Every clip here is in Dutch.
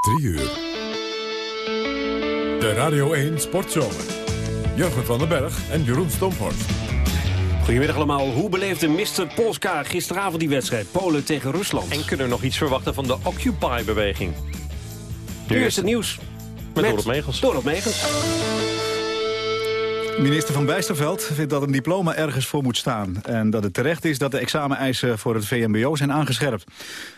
3 uur. De Radio 1 Sportzomer. Jurgen van den Berg en Jeroen Stomphorst. Goedemiddag allemaal. Hoe beleefde Mr. Polska gisteravond die wedstrijd? Polen tegen Rusland. En kunnen we nog iets verwachten van de Occupy-beweging? Nu is het nieuws. Met Dorot Megens. Dorot Megens. Minister van Bijsterveld vindt dat een diploma ergens voor moet staan... en dat het terecht is dat de exameneisen voor het VMBO zijn aangescherpt.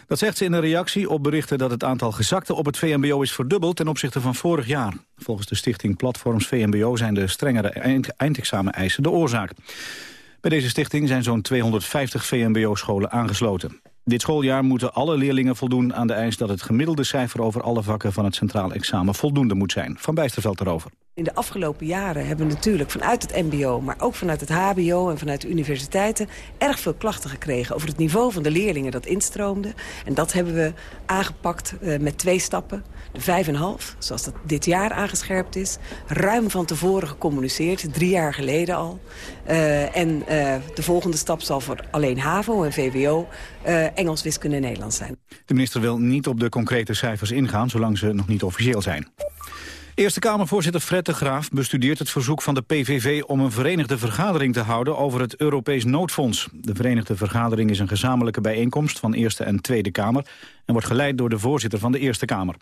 Dat zegt ze in een reactie op berichten dat het aantal gezakten op het VMBO is verdubbeld ten opzichte van vorig jaar. Volgens de stichting Platforms VMBO zijn de strengere eind eindexameneisen de oorzaak. Bij deze stichting zijn zo'n 250 VMBO-scholen aangesloten. Dit schooljaar moeten alle leerlingen voldoen aan de eis dat het gemiddelde cijfer over alle vakken van het centraal examen voldoende moet zijn. Van Bijsterveld erover. In de afgelopen jaren hebben we natuurlijk vanuit het mbo... maar ook vanuit het hbo en vanuit de universiteiten... erg veel klachten gekregen over het niveau van de leerlingen dat instroomde. En dat hebben we aangepakt uh, met twee stappen. De vijf en half, zoals dat dit jaar aangescherpt is. Ruim van tevoren gecommuniceerd, drie jaar geleden al. Uh, en uh, de volgende stap zal voor alleen HAVO en VWO... Engels, wiskunde en Nederlands zijn. De minister wil niet op de concrete cijfers ingaan... zolang ze nog niet officieel zijn. Eerste Kamervoorzitter Fred de Graaf bestudeert het verzoek van de PVV om een verenigde vergadering te houden over het Europees noodfonds. De verenigde vergadering is een gezamenlijke bijeenkomst van Eerste en Tweede Kamer en wordt geleid door de voorzitter van de Eerste Kamer.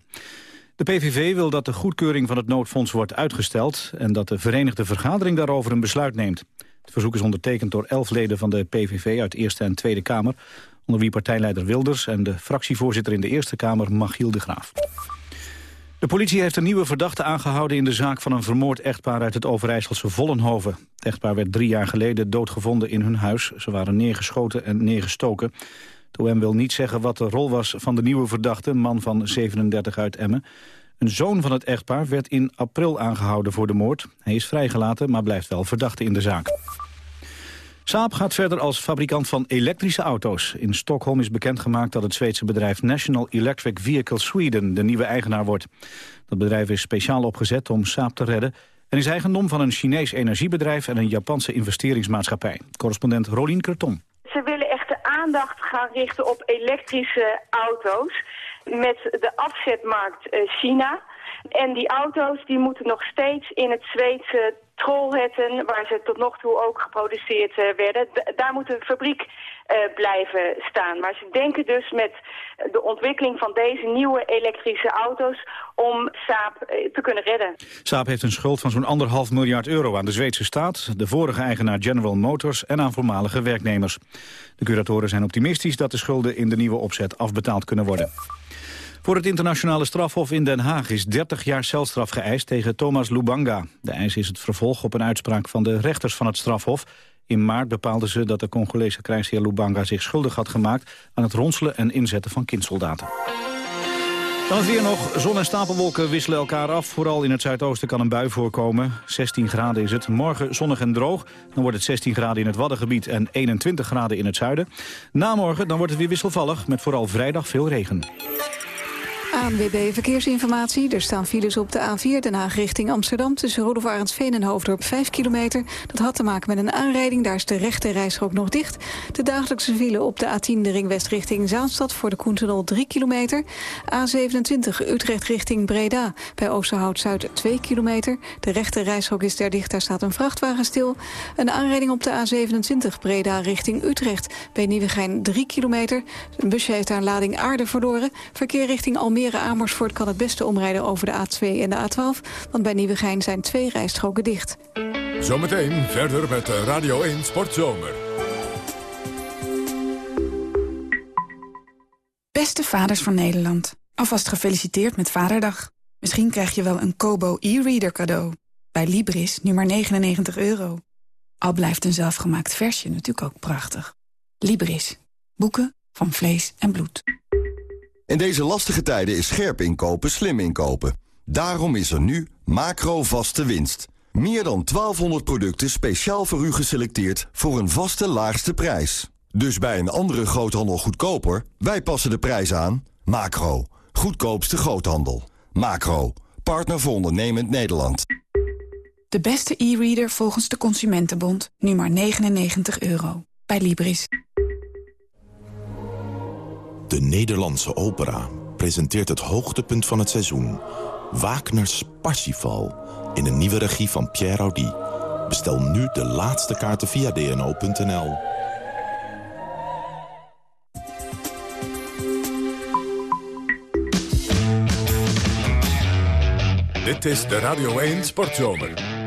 De PVV wil dat de goedkeuring van het noodfonds wordt uitgesteld en dat de verenigde vergadering daarover een besluit neemt. Het verzoek is ondertekend door elf leden van de PVV uit Eerste en Tweede Kamer, onder wie partijleider Wilders en de fractievoorzitter in de Eerste Kamer Machiel de Graaf. De politie heeft een nieuwe verdachte aangehouden in de zaak van een vermoord echtpaar uit het Overijsselse Vollenhoven. Het echtpaar werd drie jaar geleden doodgevonden in hun huis. Ze waren neergeschoten en neergestoken. De OM wil niet zeggen wat de rol was van de nieuwe verdachte, man van 37 uit Emmen. Een zoon van het echtpaar werd in april aangehouden voor de moord. Hij is vrijgelaten, maar blijft wel verdachte in de zaak. Saab gaat verder als fabrikant van elektrische auto's. In Stockholm is bekendgemaakt dat het Zweedse bedrijf National Electric Vehicle Sweden de nieuwe eigenaar wordt. Dat bedrijf is speciaal opgezet om Saab te redden en is eigendom van een Chinees energiebedrijf en een Japanse investeringsmaatschappij. Correspondent Rolien Kreton. Ze willen echt de aandacht gaan richten op elektrische auto's met de afzetmarkt eh, China. En die auto's die moeten nog steeds in het Zweedse Trollhetten, waar ze tot nog toe ook geproduceerd eh, werden. daar moet een fabriek uh, blijven staan. Maar ze denken dus met de ontwikkeling van deze nieuwe elektrische auto's om Saab uh, te kunnen redden. Saab heeft een schuld van zo'n anderhalf miljard euro aan de Zweedse staat, de vorige eigenaar General Motors en aan voormalige werknemers. De curatoren zijn optimistisch dat de schulden in de nieuwe opzet afbetaald kunnen worden. Voor het internationale strafhof in Den Haag is 30 jaar celstraf geëist tegen Thomas Lubanga. De eis is het vervolg op een uitspraak van de rechters van het strafhof. In maart bepaalden ze dat de Congolese krijgsheer Lubanga zich schuldig had gemaakt... aan het ronselen en inzetten van kindsoldaten. Dan weer nog. Zon en stapelwolken wisselen elkaar af. Vooral in het zuidoosten kan een bui voorkomen. 16 graden is het. Morgen zonnig en droog. Dan wordt het 16 graden in het Waddengebied en 21 graden in het zuiden. Na morgen dan wordt het weer wisselvallig met vooral vrijdag veel regen. ANWB Verkeersinformatie. Er staan files op de A4 Den Haag richting Amsterdam... tussen Roelofarensveen en Hoofddorp 5 kilometer. Dat had te maken met een aanrijding, daar is de rechte reisrook nog dicht. De dagelijkse file op de A10 de ring west richting Zaanstad... voor de Koentunnel 3 kilometer. A27 Utrecht richting Breda, bij Oosterhout-Zuid 2 kilometer. De rechte reisrook is daar dicht, daar staat een vrachtwagen stil. Een aanrijding op de A27 Breda richting Utrecht... bij Nieuwegein 3 kilometer. Een busje heeft daar een lading aarde verloren. Verkeer richting Almere Almere-Amersfoort kan het beste omrijden over de A2 en de A12... want bij Nieuwegein zijn twee rijstroken dicht. Zometeen verder met Radio 1 Sportzomer. Beste vaders van Nederland, alvast gefeliciteerd met Vaderdag. Misschien krijg je wel een Kobo e-reader cadeau. Bij Libris nu maar 99 euro. Al blijft een zelfgemaakt versje natuurlijk ook prachtig. Libris. Boeken van vlees en bloed. In deze lastige tijden is scherp inkopen slim inkopen. Daarom is er nu macro vaste winst. Meer dan 1200 producten speciaal voor u geselecteerd voor een vaste laagste prijs. Dus bij een andere groothandel goedkoper, wij passen de prijs aan. Macro, goedkoopste groothandel. Macro, partner voor ondernemend Nederland. De beste e-reader volgens de Consumentenbond, nu maar 99 euro. Bij Libris. De Nederlandse opera presenteert het hoogtepunt van het seizoen. Wagner's Parsifal. In een nieuwe regie van Pierre Audi. Bestel nu de laatste kaarten via dno.nl. Dit is de Radio 1 Sportzomer.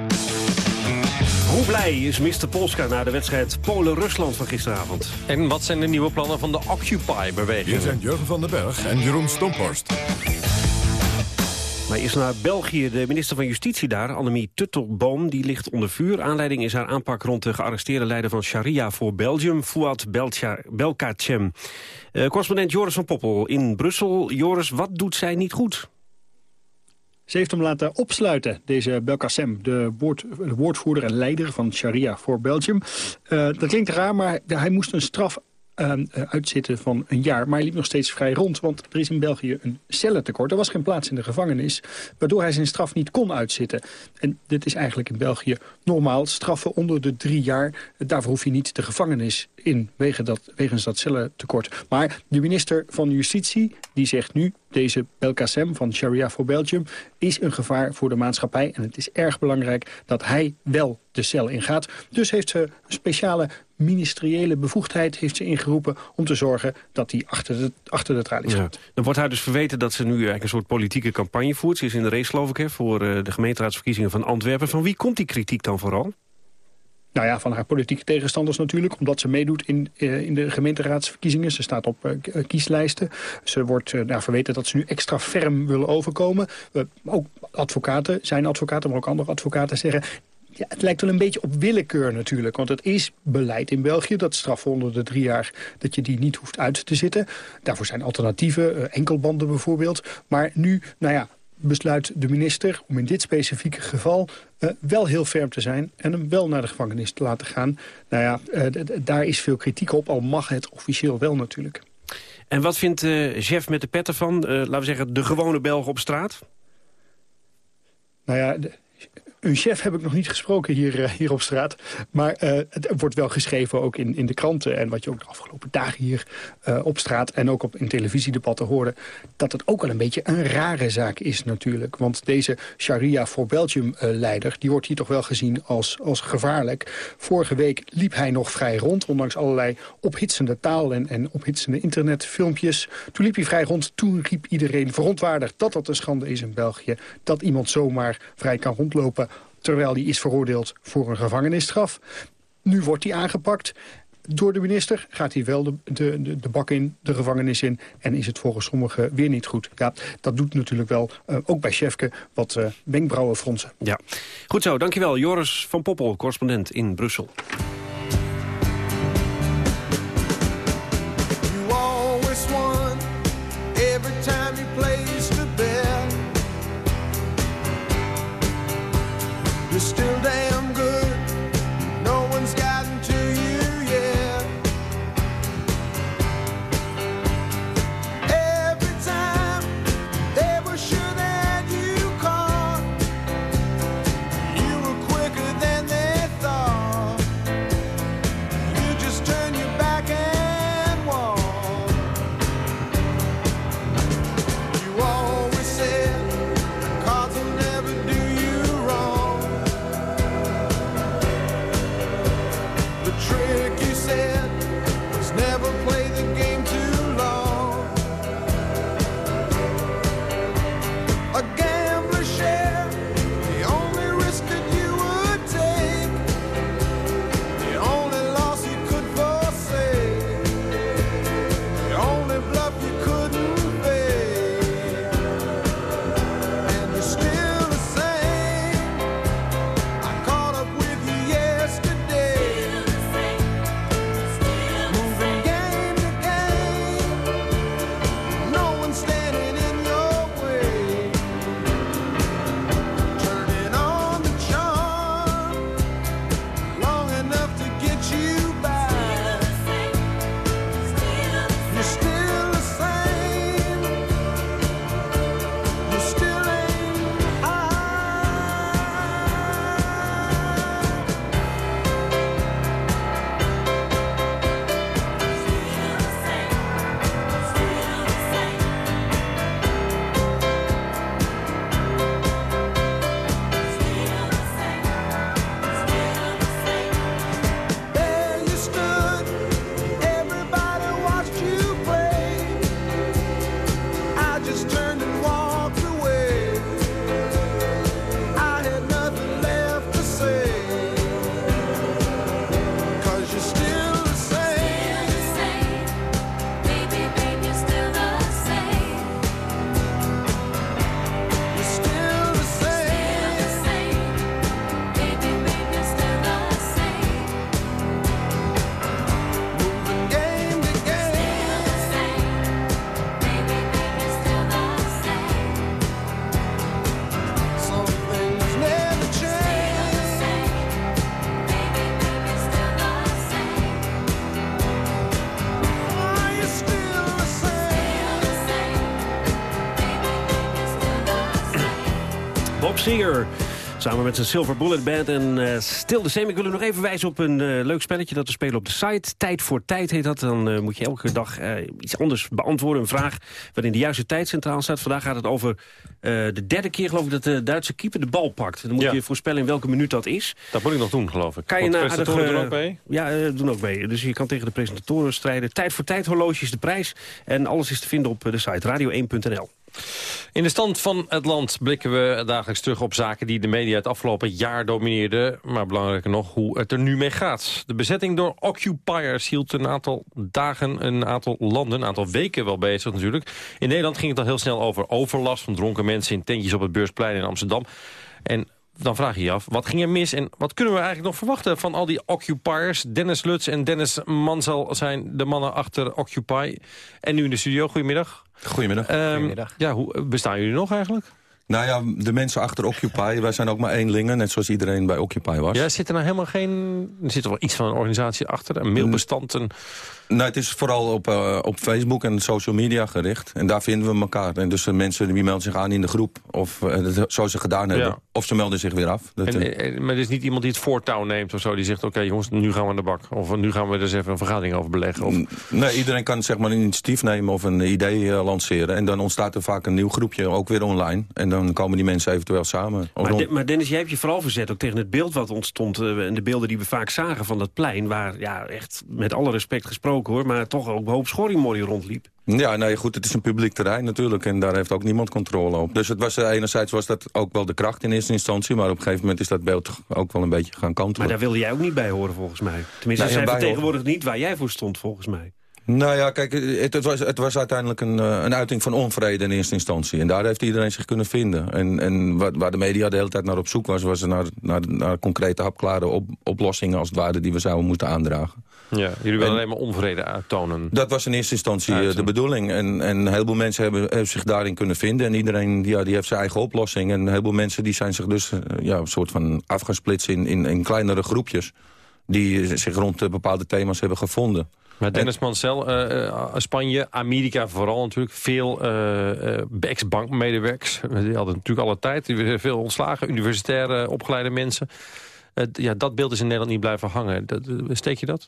Hoe blij is Mr. Polska na de wedstrijd Polen-Rusland van gisteravond? En wat zijn de nieuwe plannen van de Occupy-beweging? Hier zijn Jurgen van den Berg en Jeroen Stomphorst. Maar eerst naar België. De minister van Justitie daar, Annemie Tuttelboom, die ligt onder vuur. Aanleiding is haar aanpak rond de gearresteerde leider van Sharia voor Belgium, Fouad Belkacem. Uh, correspondent Joris van Poppel in Brussel. Joris, wat doet zij niet goed? Ze heeft hem laten opsluiten, deze Belkacem, de, woord, de woordvoerder en leider van Sharia voor Belgium. Uh, dat klinkt raar, maar hij moest een straf uh, uitzitten van een jaar. Maar hij liep nog steeds vrij rond, want er is in België een cellentekort. Er was geen plaats in de gevangenis, waardoor hij zijn straf niet kon uitzitten. En dit is eigenlijk in België normaal. Straffen onder de drie jaar, daarvoor hoef je niet de gevangenis in, wegens dat, wegens dat cellentekort. Maar de minister van Justitie, die zegt nu... deze Belkacem van Sharia for Belgium is een gevaar voor de maatschappij. En het is erg belangrijk dat hij wel de cel ingaat. Dus heeft ze een speciale ministeriële bevoegdheid heeft ze ingeroepen... om te zorgen dat hij achter de, achter de tralies gaat. Dan wordt haar dus verweten dat ze nu eigenlijk een soort politieke campagne voert. Ze is in de race, geloof ik, hè, voor uh, de gemeenteraadsverkiezingen van Antwerpen. Van wie komt die kritiek dan vooral? Nou ja, van haar politieke tegenstanders natuurlijk. Omdat ze meedoet in, uh, in de gemeenteraadsverkiezingen. Ze staat op uh, kieslijsten. Ze wordt uh, verweten dat ze nu extra ferm willen overkomen. ook advocaten, zijn advocaten, maar ook andere advocaten zeggen... Ja, het lijkt wel een beetje op willekeur natuurlijk. Want het is beleid in België dat straffen onder de drie jaar... dat je die niet hoeft uit te zitten. Daarvoor zijn alternatieven, enkelbanden bijvoorbeeld. Maar nu, nou ja, besluit de minister om in dit specifieke geval uh, wel heel ferm te zijn... en hem wel naar de gevangenis te laten gaan. Nou ja, uh, daar is veel kritiek op, al mag het officieel wel natuurlijk. En wat vindt uh, chef met de petten van, laten we zeggen, de gewone Belg op straat? Nou ja, een chef heb ik nog niet gesproken hier, eh, hier op straat. Maar uh, het wordt wel geschreven ook in, in de kranten. En wat je ook de afgelopen dagen hier uh, op straat... en ook op, in televisiedebatten hoorde... dat het ook wel een beetje een rare zaak is natuurlijk. Want deze Sharia voor Belgium-leider... die wordt hier toch wel gezien als, als gevaarlijk. Vorige week liep hij nog vrij rond... ondanks allerlei ophitsende taal en, en ophitsende internetfilmpjes. Toen liep hij vrij rond. Toen riep iedereen verontwaardigd dat dat een schande is in België. Dat iemand zomaar vrij kan rondlopen terwijl hij is veroordeeld voor een gevangenisstraf. Nu wordt hij aangepakt door de minister. Gaat hij wel de, de, de, bak in, de gevangenis in... en is het volgens sommigen weer niet goed. Ja, dat doet natuurlijk wel, uh, ook bij Chefke, wat uh, wenkbrauwen fronsen. Ja, goed zo. Dankjewel. Joris van Poppel, correspondent in Brussel. Singer. Samen met zijn Silver Bullet Band en uh, Still the Same. Ik wil u nog even wijzen op een uh, leuk spelletje dat we spelen op de site. Tijd voor tijd heet dat. Dan uh, moet je elke dag iets anders beantwoorden. Een vraag waarin de juiste tijd centraal staat. Vandaag gaat het over de derde keer geloof ik dat de Duitse keeper de bal pakt. Dan moet ja. je voorspellen in welke minuut dat is. Dat moet ik nog doen geloof ik. Kan je de presentatoren doen ook mee? Ja, doen ook mee. Dus je kan tegen de presentatoren strijden. Tijd voor tijd horloge is de prijs. En alles is te vinden op de site radio1.nl. In de stand van het land blikken we dagelijks terug op zaken die de media het afgelopen jaar domineerden. Maar belangrijker nog, hoe het er nu mee gaat. De bezetting door occupiers hield een aantal dagen, een aantal landen, een aantal weken wel bezig natuurlijk. In Nederland ging het al heel snel over overlast van dronken mensen in tentjes op het Beursplein in Amsterdam. En dan vraag je je af, wat ging er mis en wat kunnen we eigenlijk nog verwachten van al die occupiers? Dennis Lutz en Dennis Mansel zijn de mannen achter Occupy. En nu in de studio, goedemiddag. Goedemiddag. Um, Goedemiddag. Ja, hoe bestaan jullie nog eigenlijk? Nou ja, de mensen achter Occupy, wij zijn ook maar eenlingen, net zoals iedereen bij Occupy was. Ja, zit er nou helemaal geen... Er zit er wel iets van een organisatie achter, een mailbestand, een... Nou, het is vooral op, uh, op Facebook en social media gericht. En daar vinden we elkaar. En dus de mensen die melden zich aan in de groep. Of uh, zo ze gedaan hebben. Ja. Of ze melden zich weer af. Dat, En, uh, eh, maar er is niet iemand die het voortouw neemt of zo. Die zegt, oké jongens, nu gaan we aan de bak. Of nu gaan we er eens even een vergadering over beleggen. Of... Nee, iedereen kan zeg maar een initiatief nemen of een idee eh, lanceren. En dan ontstaat er vaak een nieuw groepje, ook weer online. En dan komen die mensen eventueel samen. Maar, rond- De- maar Dennis, jij hebt je vooral verzet ook tegen het beeld wat ontstond... eh, en de beelden die we vaak zagen van dat plein... waar ja, echt met alle respect gesproken hoor... maar toch ook een hoop schorrimorrie rondliep. Ja, nee, goed, het is een publiek terrein natuurlijk. En daar heeft ook niemand controle op. Dus het was, eh, enerzijds was dat ook wel de kracht in eerste instantie. Maar op een gegeven moment is dat beeld ook wel een beetje gaan kantelen. Maar daar wilde jij ook niet bij horen volgens mij. Tenminste, ja, zij bij vertegenwoordigt niet waar jij voor stond volgens mij. Nou ja, kijk, het, het was, het was uiteindelijk een, eh, een uiting van onvrede in eerste instantie. En daar heeft iedereen zich kunnen vinden. En, en wat, waar de media de hele tijd naar op zoek was... was naar, naar, naar concrete hapklare op, oplossingen als het ware... die we zouden moeten aandragen. Ja, jullie willen En- alleen maar onvrede uittonen. Dat was in eerste instantie eh, de bedoeling. En, en een heleboel mensen hebben, hebben zich daarin kunnen vinden. En iedereen ja, die heeft zijn eigen oplossing. En een heleboel mensen die zijn zich dus eh, ja, een soort van af gaan splitsen in, in, in kleinere groepjes. Die zich rond bepaalde thema's hebben gevonden. Maar Dennis Mansell, eh, eh, Spanje, Amerika vooral natuurlijk. Veel eh, eh, ex-bankmedewerkers. Die hadden natuurlijk alle tijd. Die veel ontslagen, universitaire opgeleide mensen. Eh, ja, dat beeld is in Nederland niet blijven hangen. Dat, steek je dat?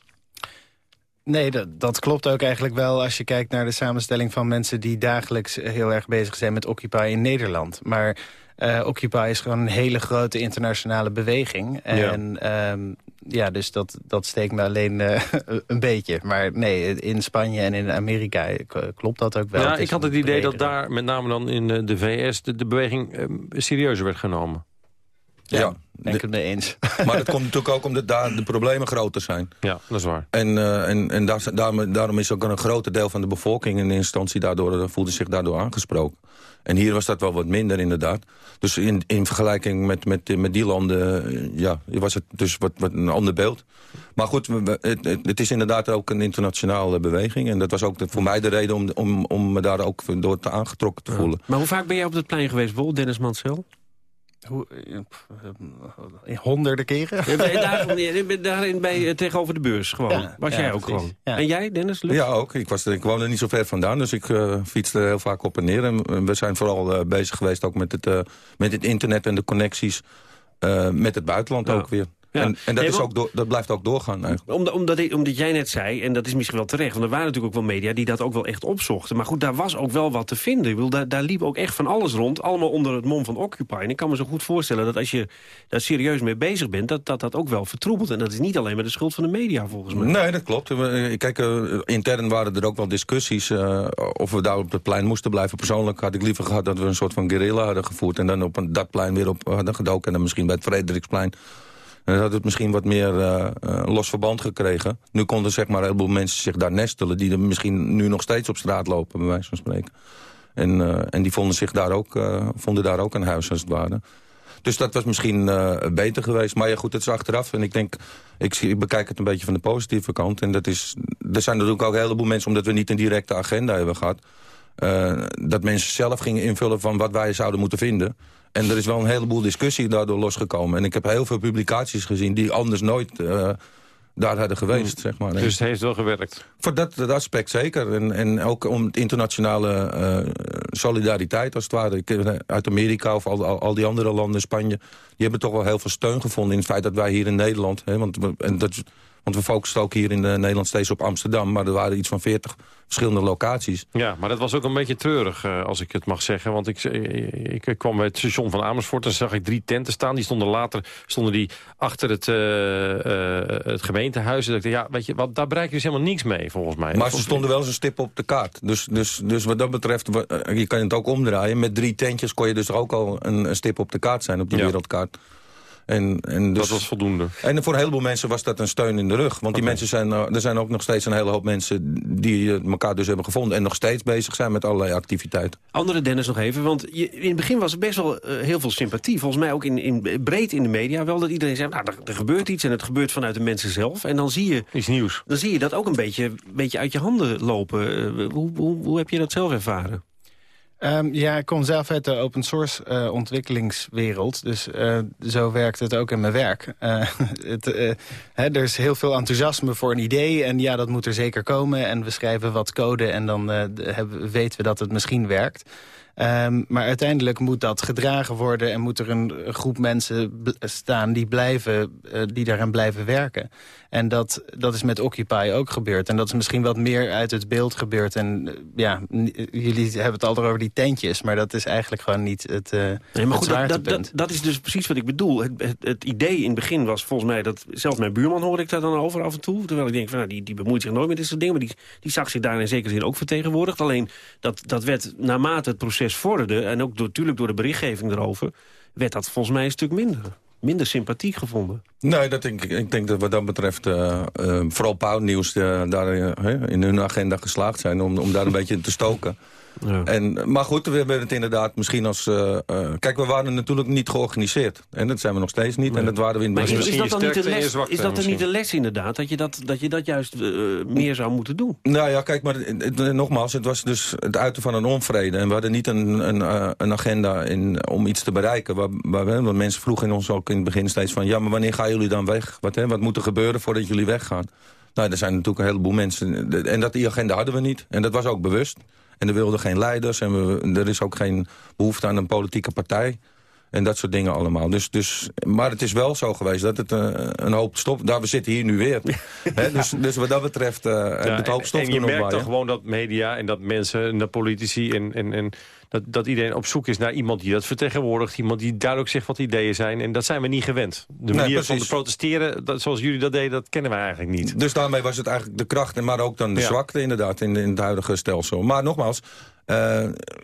Nee, dat, dat klopt ook eigenlijk wel als je kijkt naar de samenstelling van mensen... die dagelijks heel erg bezig zijn met Occupy in Nederland. Maar eh, Occupy is gewoon een hele grote internationale beweging. En ja, ja dus dat, dat steekt me alleen eh, een beetje. Maar nee, in Spanje en in Amerika k- klopt dat ook wel. ja, ik had het idee dat daar, met name dan in eh, de VS... de, de beweging eh, serieuzer werd genomen. Ja, denk ik het mee eens. Maar dat komt natuurlijk ook omdat daar de problemen groter zijn. Ja, dat is waar. En, eh, en, en daar, daarom, daarom is ook een groter deel van de bevolking in eerste instantie daardoor, eh, voelde zich daardoor aangesproken. En hier was dat wel wat minder inderdaad. Dus in, in vergelijking met, met, met die landen eh, ja, was het dus wat, wat een ander beeld. Maar goed, we- het, het, is inderdaad ook een internationale beweging. En dat was ook de- voor mij de reden om, om, om me daar ook door te aangetrokken te voelen. Maar hoe vaak ben jij op het plein geweest, bijvoorbeeld Dennis Mansell? Hoe, eh, pff, eh, honderden keren. Ja, ben je daar, je bent daarin bij, eh, tegenover de beurs gewoon. Ja, Was ja, jij ook precies. gewoon. Ja. En jij, Dennis? Luc? Ja, ook. Ik, was, ik woonde niet zo ver vandaan, dus ik eh, fietste heel vaak op en neer. En we zijn vooral eh, bezig geweest ook met het, eh, met het internet en de connecties eh, met het buitenland Ja. ook weer. Ja. En, en dat, is ook door, dat blijft ook doorgaan eigenlijk. Omdat, omdat, omdat jij net zei, en dat is misschien wel terecht... want er waren natuurlijk ook wel media die dat ook wel echt opzochten. Maar goed, daar was ook wel wat te vinden. Ik bedoel, daar, daar liep ook echt van alles rond. Allemaal onder het mom van Occupy. En ik kan me zo goed voorstellen dat als je daar serieus mee bezig bent... dat dat, dat ook wel vertroebelt. En dat is niet alleen maar de schuld van de media, volgens mij. Nee, dat klopt. Eh, Kijk, eh, intern waren er ook wel discussies eh, of we daar op het plein moesten blijven. Persoonlijk had ik liever gehad dat we een soort van guerrilla hadden gevoerd... en dan op een, dat plein weer op hadden gedoken en dan misschien bij het Frederiksplein... En dan had het misschien wat meer eh, eh, los verband gekregen. Nu konden zeg maar, een heleboel mensen zich daar nestelen... die er misschien nu nog steeds op straat lopen, bij wijze van spreken. En, eh, en die vonden, zich daar ook, vonden daar ook een huis, als het ware. Dus dat was misschien eh, beter geweest. Maar ja, goed, het is achteraf. En ik denk, ik, ik bekijk het een beetje van de positieve kant. En dat is, er zijn natuurlijk ook een heleboel mensen... omdat we niet een directe agenda hebben gehad... eh, dat mensen zelf gingen invullen van wat wij zouden moeten vinden. En er is wel een heleboel discussie daardoor losgekomen. En ik heb heel veel publicaties gezien die anders nooit... eh, daar hadden geweest. Zeg maar. Dus het heeft wel gewerkt? Voor dat, dat aspect zeker. En, en ook om internationale uh, solidariteit, als het ware. Ik, uit Amerika of al, al, die andere landen, Spanje... die hebben toch wel heel veel steun gevonden in het feit dat wij hier in Nederland... Hè, want, en dat, want we focussen ook hier in Nederland steeds op Amsterdam... maar er waren iets van 40 verschillende locaties. Ja, maar dat was ook een beetje treurig, uh, als ik het mag zeggen. Want ik, ik, ik, kwam bij het station van Amersfoort... en zag ik drie tenten staan. Die stonden later stonden die achter het, uh, uh, het gemeentehuis. En ik dacht, ja, weet je, wat, daar bereik je dus helemaal niks mee, volgens mij. Maar ze stonden wel eens een stip op de kaart. Dus, dus, dus wat dat betreft, je kan het ook omdraaien. Met drie tentjes kon je dus ook al een, een stip op de kaart zijn, op de ja. wereldkaart. En, en dus, dat was voldoende. En voor een heleboel mensen was dat een steun in de rug. Want die mensen zijn, er zijn ook nog steeds een hele hoop mensen... die elkaar dus hebben gevonden... en nog steeds bezig zijn met allerlei activiteiten. Andere Dennis nog even, want je, in het begin was er best wel uh, heel veel sympathie. Volgens mij ook in, in, breed in de media wel dat iedereen zei... nou, er, er, gebeurt iets en het gebeurt vanuit de mensen zelf. En dan zie je... Iets nieuws. Dan zie je dat ook een beetje, beetje uit je handen lopen. Uh, hoe, hoe, hoe heb je dat zelf ervaren? Um, ja, ik kom zelf uit de open source uh, ontwikkelingswereld. Dus uh, zo werkt het ook in mijn werk. Uh, het, er is heel veel enthousiasme voor een idee. En ja, dat moet er zeker komen. En we schrijven wat code en dan hebben, weten we dat het misschien werkt. Um, maar uiteindelijk moet dat gedragen worden... en moet er een groep mensen staan die, blijven, uh, die daaraan blijven werken. En dat, dat is met Occupy ook gebeurd. En dat is misschien wat meer uit het beeld gebeurd. En uh, ja, jullie hebben het al over die tentjes... maar dat is eigenlijk gewoon niet het uh, nee, maar goed, dat, dat, dat, is dus precies wat ik bedoel. Het, het, het, idee in het begin was volgens mij... dat zelfs mijn buurman hoorde ik daar dan over af en toe. Terwijl ik denk, van, nou, die, die bemoeit zich nooit met dit soort dingen... maar die, die zag zich daar in zekere zin ook vertegenwoordigd. Alleen dat, dat werd naarmate het proces vorderde... en ook door, natuurlijk door de berichtgeving erover... werd dat volgens mij een stuk minder. Minder sympathiek gevonden. Nee, dat denk ik, ik denk dat wat dat betreft uh, uh, vooral Pauwnieuws uh, daar in hun agenda geslaagd zijn... om, om daar een beetje te stoken. Ja. En, maar goed, we hebben het inderdaad misschien als... Uh, uh, kijk, we waren natuurlijk niet georganiseerd. En dat zijn we nog steeds niet. Nee. En dat waren we in maar is, is, dat dan niet de les, is dat er niet de les inderdaad? Dat je dat, dat, je dat juist uh, meer zou moeten doen? Nou ja, kijk, maar nogmaals, het was dus het uiten van een onvrede. En we hadden niet een, een, een agenda in, om iets te bereiken. Waar, waar want mensen vroegen in ons ook in het begin steeds van... ja, maar wanneer gaan jullie dan weg? Wat, hè, wat moet er gebeuren voordat jullie weggaan? Nou, er zijn natuurlijk een heleboel mensen... En dat, die agenda hadden we niet. En dat was ook bewust. En er wilden geen leiders en we, er is ook geen behoefte aan een politieke partij. En dat soort dingen allemaal. Dus, dus, maar het is wel zo geweest dat het uh, een hoop stop... Daar, we zitten hier nu weer. He, dus, dus wat dat betreft uh, ja, het hoop stof En je merkt toch gewoon dat media en dat mensen en dat politici... en, en, en dat, dat iedereen op zoek is naar iemand die dat vertegenwoordigt. Iemand die duidelijk zegt wat ideeën zijn. En dat zijn we niet gewend. De manier nee, van te protesteren, dat, zoals jullie dat deden, dat kennen we eigenlijk niet. Dus daarmee was het eigenlijk de kracht, maar ook dan de ja. zwakte inderdaad in, in het huidige stelsel. Maar nogmaals, uh,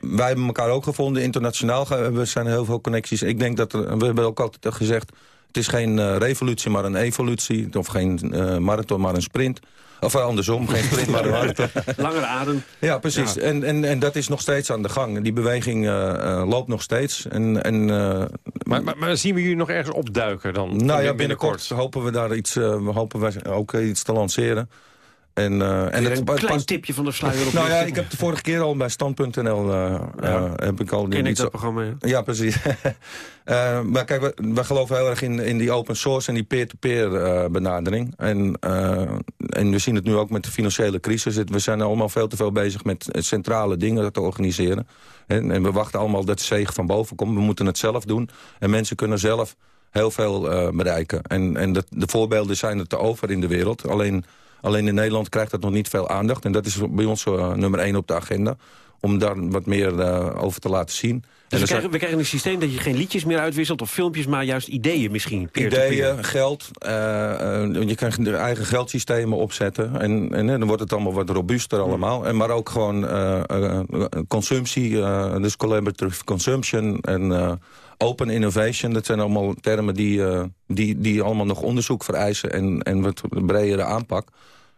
wij hebben elkaar ook gevonden, internationaal. We zijn heel veel connecties. Ik denk dat, er, we hebben ook altijd gezegd... het is geen uh, revolutie, maar een evolutie. Of geen uh, marathon, maar een sprint. Of andersom, geen sprint, maar marathon. Langere adem. Ja, precies. Ja. En, en, en dat is nog steeds aan de gang. Die beweging loopt nog steeds. En, en, maar, maar, maar, zien we jullie nog ergens opduiken dan? Nou ja, binnenkort, binnenkort hopen we daar iets, hopen we ook iets te lanceren. En, uh, en het, een klein tipje van de sluier op. Nou ja, ik heb de vorige keer al bij Stand.nl uh, ja. heb ik al Ken ik dat programma? Ja, ja precies. maar kijk, we, we, geloven heel erg in, in die open source en die peer-to-peer -peer, benadering. En, en we zien het nu ook met de financiële crisis. We zijn allemaal veel te veel bezig met centrale dingen te organiseren. En, en we wachten allemaal dat de zegen van boven komt. We moeten het zelf doen. En mensen kunnen zelf heel veel bereiken. En, en de, de voorbeelden zijn er te over in de wereld. Alleen Alleen in Nederland krijgt dat nog niet veel aandacht. En dat is bij ons uh, nummer één op de agenda. Om daar wat meer uh, over te laten zien. Dus we krijgen, we krijgen, een systeem dat je geen liedjes meer uitwisselt of filmpjes... maar juist ideeën misschien. Ideeën, geld. Uh, je kan je eigen geldsystemen opzetten. En, en dan wordt het allemaal wat robuuster allemaal. En, maar ook gewoon consumptie, dus collaborative consumption... en open innovation, dat zijn allemaal termen die, die, die allemaal nog onderzoek vereisen... en, en wat bredere aanpak.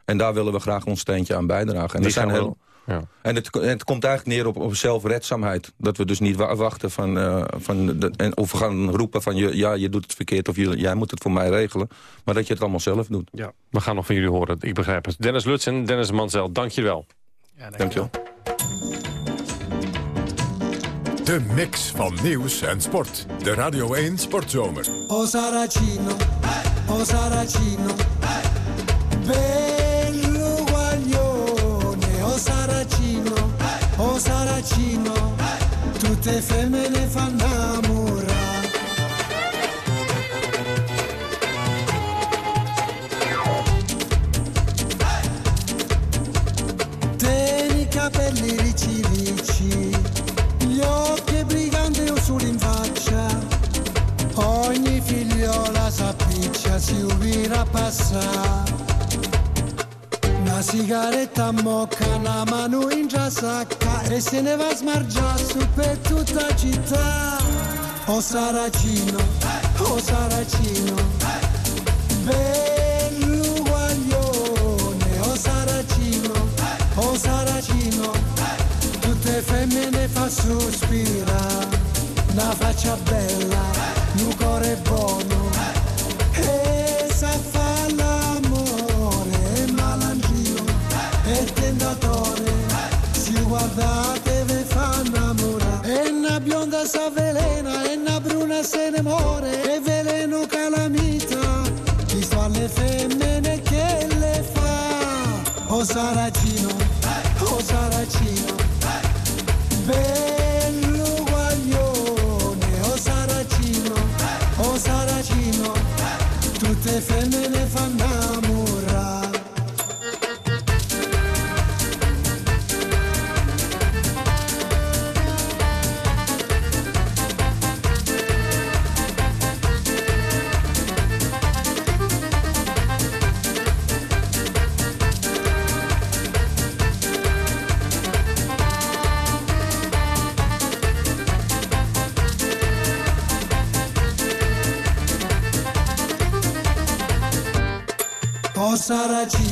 En daar willen we graag ons steentje aan bijdragen. En, dat zijn heel, ja. en het, het, komt eigenlijk neer op, op zelfredzaamheid. Dat we dus niet wachten van, uh, van de, en, of we gaan roepen van... Je, ja, je doet het verkeerd of je, jij moet het voor mij regelen. Maar dat je het allemaal zelf doet. Ja, we gaan nog van jullie horen. Ik begrijp het. Dennis Lutz en Dennis Mansel, dank je wel. Ja, dank je wel. De mix van nieuws en sport. De Radio 1 Sportzomer. O Saracino, o Saracino... Bello guaglione, o saracino, o saracino, tutte femmine fanno. Tieni i capelli ricci ricci, occhi briganti o solo in faccia, ogni figliola s'appiccia, si ubira passare. Una sigaretta mocca, una mano in già e se ne va a smargiare su per tutta città. O Saracino, o Saracino, bello tutte femmine fa sospirare, una faccia bella, un cuore buono, e sa fa l'amore, malandrino e tentatore, si guardate ve fa innamorare, e una bionda s'avvelena, e una bruna se ne muore, e veleno calamita, chi sto alle femmine che le fa, o Saracino, tutte femmine O Saracino, o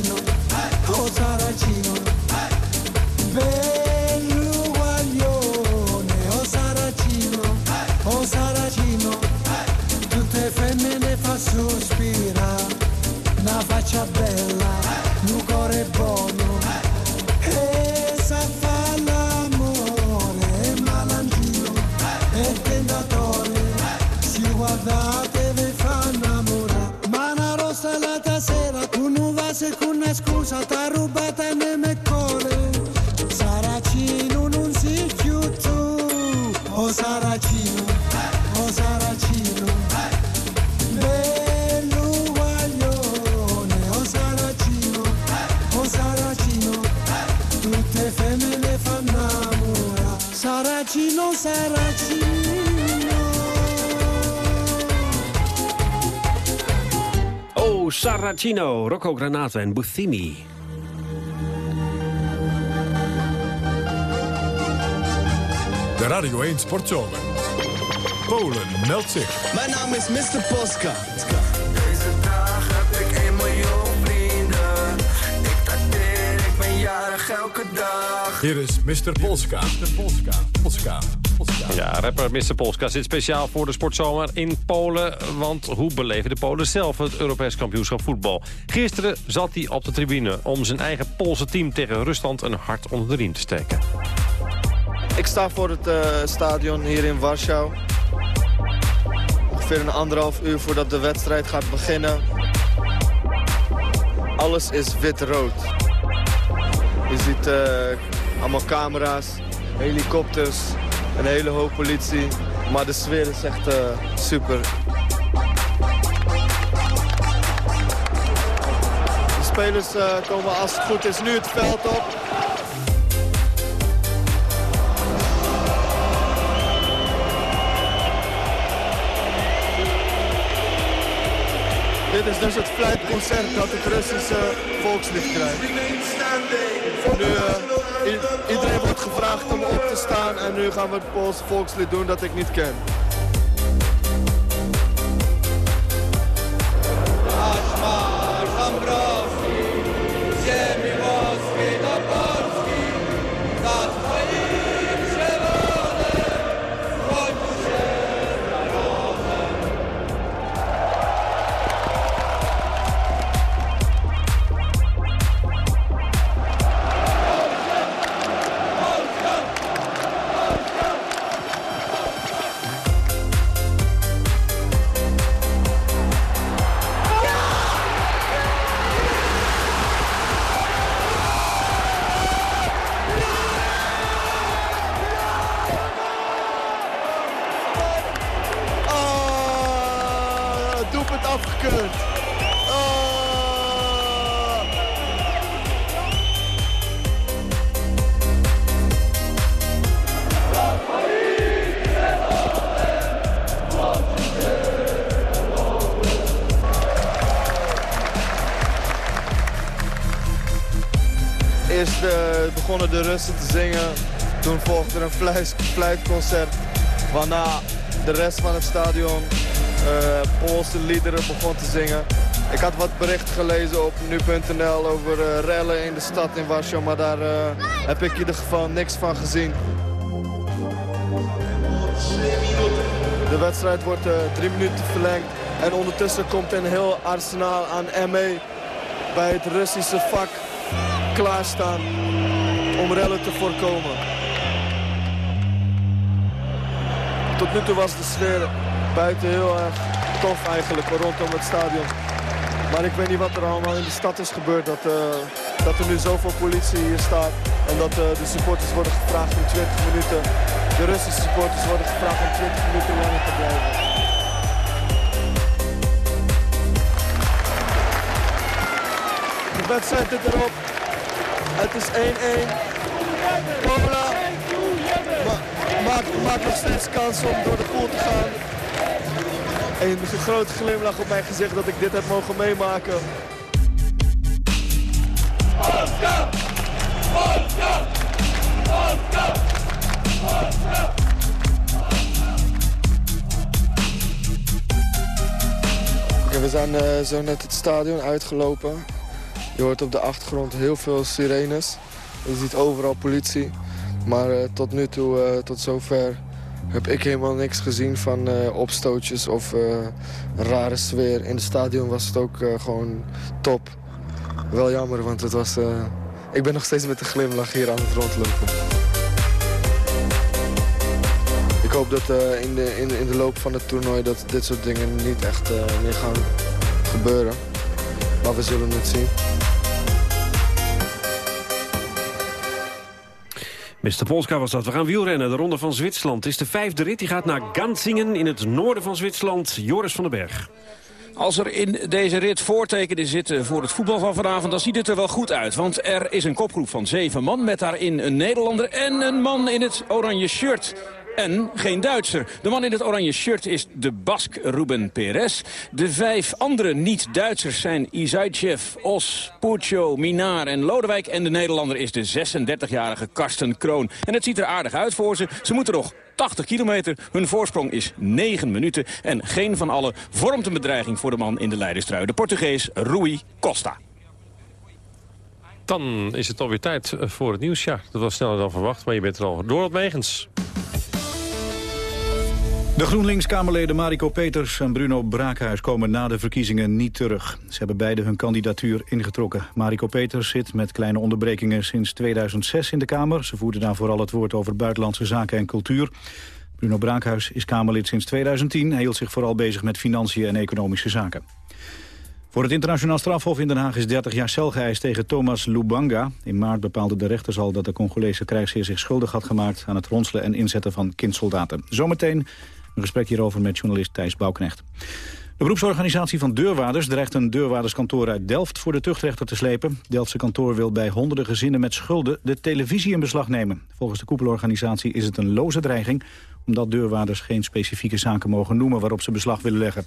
Saracino, Rocco Granata en Buthimi. De Radio 1 Sportzomer. Polen meldt zich. Mijn naam is Mr. Polska. Deze dag heb ik 1 miljoen vrienden. Ik dateer, ik ben jarig elke dag. Hier is Mr. Polska. Mr. Polska. Polska. Ja, rapper Mr. Polska zit speciaal voor de sportzomer in Polen. Want hoe beleven de Polen zelf het Europees kampioenschap voetbal? Gisteren zat hij op de tribune om zijn eigen Poolse team tegen Rusland een hart onder de riem te steken. Ik sta voor het eh, stadion hier in Warschau. Ongeveer een anderhalf uur voordat de wedstrijd gaat beginnen. Alles is wit-rood. Je ziet eh, allemaal camera's, helikopters, een hele hoop politie. Maar de sfeer is echt eh, super. De spelers eh, komen als het goed is nu het veld op. Dit is dus het fluitconcert dat het Russische volkslied krijgt. Nu, eh, iedereen wordt gevraagd om op te staan en nu gaan we het Poolse volkslied doen dat ik niet ken. Begonnen de Russen te zingen. Toen volgde er een fluitconcert. Waarna de rest van het stadion eh, Poolse liederen begon te zingen. Ik had wat berichten gelezen op nu.nl over eh, rellen in de stad in Warschau. Maar daar eh, heb ik in ieder geval niks van gezien. De wedstrijd wordt eh, drie minuten verlengd. En ondertussen komt een heel arsenaal aan ME bij het Russische vak klaarstaan om rellen te voorkomen. Tot nu toe was de sfeer buiten heel erg tof eigenlijk rondom het stadion. Maar ik weet niet wat er allemaal in de stad is gebeurd. Dat, eh, dat er nu zoveel politie hier staat. En dat eh, de supporters worden gevraagd om 20 minuten. De Russische supporters worden gevraagd om 20 minuten langer te blijven. De wedstrijd zit erop. Het is 1-1. Pamela ma maakt, nog steeds kans om door de pool te gaan. Een grote glimlach op mijn gezicht dat ik dit heb mogen meemaken. We zijn eh, zo net het stadion uitgelopen. Je hoort op de achtergrond heel veel sirenes. Je ziet overal politie. Maar eh, tot nu toe, eh, tot zover, heb ik helemaal niks gezien van eh, opstootjes of rare sfeer. In het stadion was het ook gewoon top. Wel jammer, want het was... ik ben nog steeds met een glimlach hier aan het rondlopen. Ik hoop dat in, de, in, in de loop van het toernooi dat dit soort dingen niet echt meer gaan gebeuren. Maar we zullen het zien. Mr. Polska was dat. We gaan wielrennen. De Ronde van Zwitserland is de vijfde rit. Die gaat naar Ganzingen in het noorden van Zwitserland. Joris van den Berg. Als er in deze rit voortekenen zitten voor het voetbal van vanavond... dan ziet het er wel goed uit. Want er is een kopgroep van zeven man met daarin een Nederlander... en een man in het oranje shirt. En geen Duitser. De man in het oranje shirt is de Bask Ruben Perez. De vijf andere niet-Duitsers zijn Izaychev, Os, Puccio, Minar en Lodewijk. En de Nederlander is de 36-jarige Karsten Kroon. En het ziet er aardig uit voor ze. Ze moeten nog 80 kilometer. Hun voorsprong is 9 minuten. En geen van allen vormt een bedreiging voor de man in de leiderstrui. De Portugees Rui Costa. Dan is het alweer tijd voor het nieuws. Ja, dat was sneller dan verwacht, maar je bent er al. Dorot Megens. De GroenLinks-Kamerleden Mariko Peters en Bruno Braakhuis komen na de verkiezingen niet terug. Ze hebben beide hun kandidatuur ingetrokken. Mariko Peters zit met kleine onderbrekingen sinds 2006 in de Kamer. Ze voerde daar vooral het woord over buitenlandse zaken en cultuur. Bruno Braakhuis is Kamerlid sinds 2010. Hij hield zich vooral bezig met financiën en economische zaken. Voor het internationaal strafhof in Den Haag is 30 jaar cel geëist tegen Thomas Lubanga. In maart bepaalde de rechters al dat de Congolese krijgsheer zich schuldig had gemaakt... aan het ronselen en inzetten van kindsoldaten. Zometeen een gesprek hierover met journalist Thijs Bouwknecht. De beroepsorganisatie van deurwaarders dreigt een deurwaarderskantoor uit Delft voor de tuchtrechter te slepen. Delftse kantoor wil bij honderden gezinnen met schulden de televisie in beslag nemen. Volgens de koepelorganisatie is het een loze dreiging, omdat deurwaarders geen specifieke zaken mogen noemen waarop ze beslag willen leggen.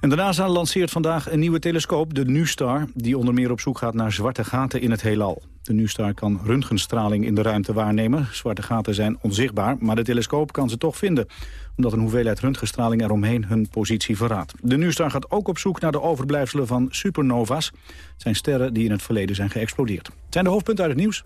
En de NASA lanceert vandaag een nieuwe telescoop, de NuStar... die onder meer op zoek gaat naar zwarte gaten in het heelal. De NuStar kan röntgenstraling in de ruimte waarnemen. Zwarte gaten zijn onzichtbaar, maar de telescoop kan ze toch vinden... omdat een hoeveelheid röntgenstraling eromheen hun positie verraadt. De NuStar gaat ook op zoek naar de overblijfselen van supernova's. Zijn sterren die in het verleden zijn geëxplodeerd. Zijn de hoofdpunten uit het nieuws.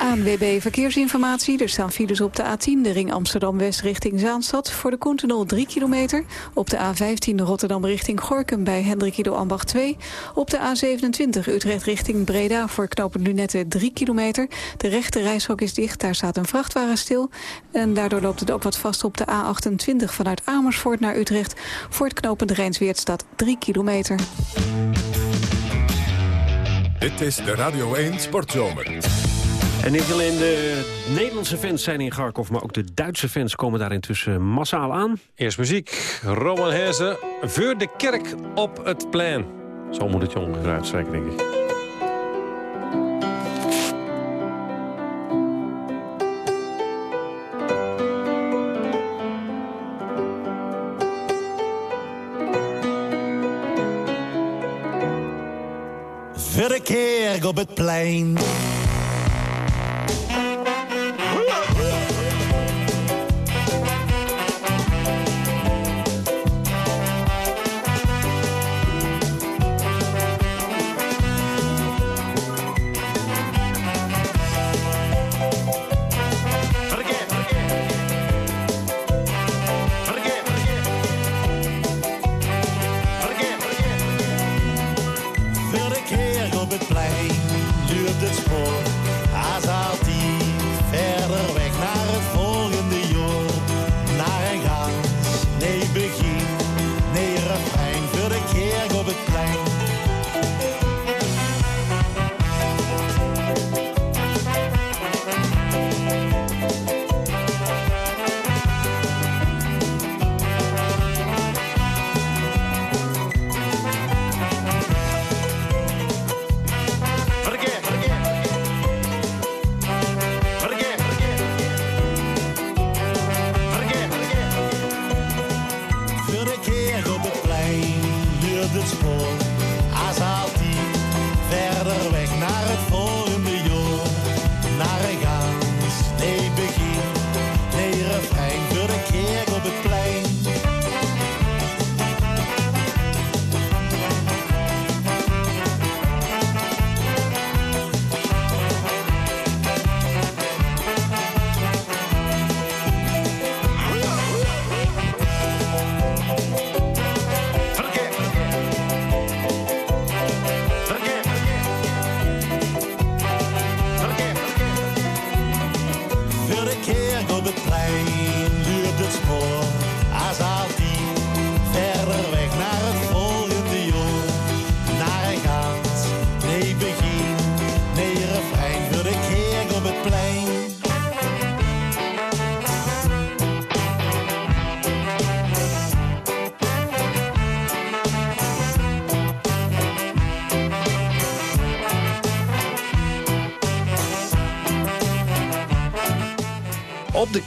ANWB Verkeersinformatie. Er staan files op de A10, de ring Amsterdam-West richting Zaanstad. Voor de Koentunnel 3 kilometer. Op de A15 Rotterdam richting Gorkum bij Hendrikido Ambacht 2. Op de A27 Utrecht richting Breda voor knooppunt Lunette 3 kilometer. De rechte reishok is dicht, daar staat een vrachtwagen stil. En daardoor loopt het ook wat vast op de A28 vanuit Amersfoort naar Utrecht. Voor het knooppunt Rijnsweert staat 3 kilometer. Dit is de Radio 1 Sportzomer. En niet alleen de Nederlandse fans zijn in Kharkov... maar ook de Duitse fans komen daar intussen massaal aan. Eerst muziek. Roman Herzen, voor de kerk op het plein. Zo moet het je ongeveer uitspreken, denk ik. Voor de kerk op het plein.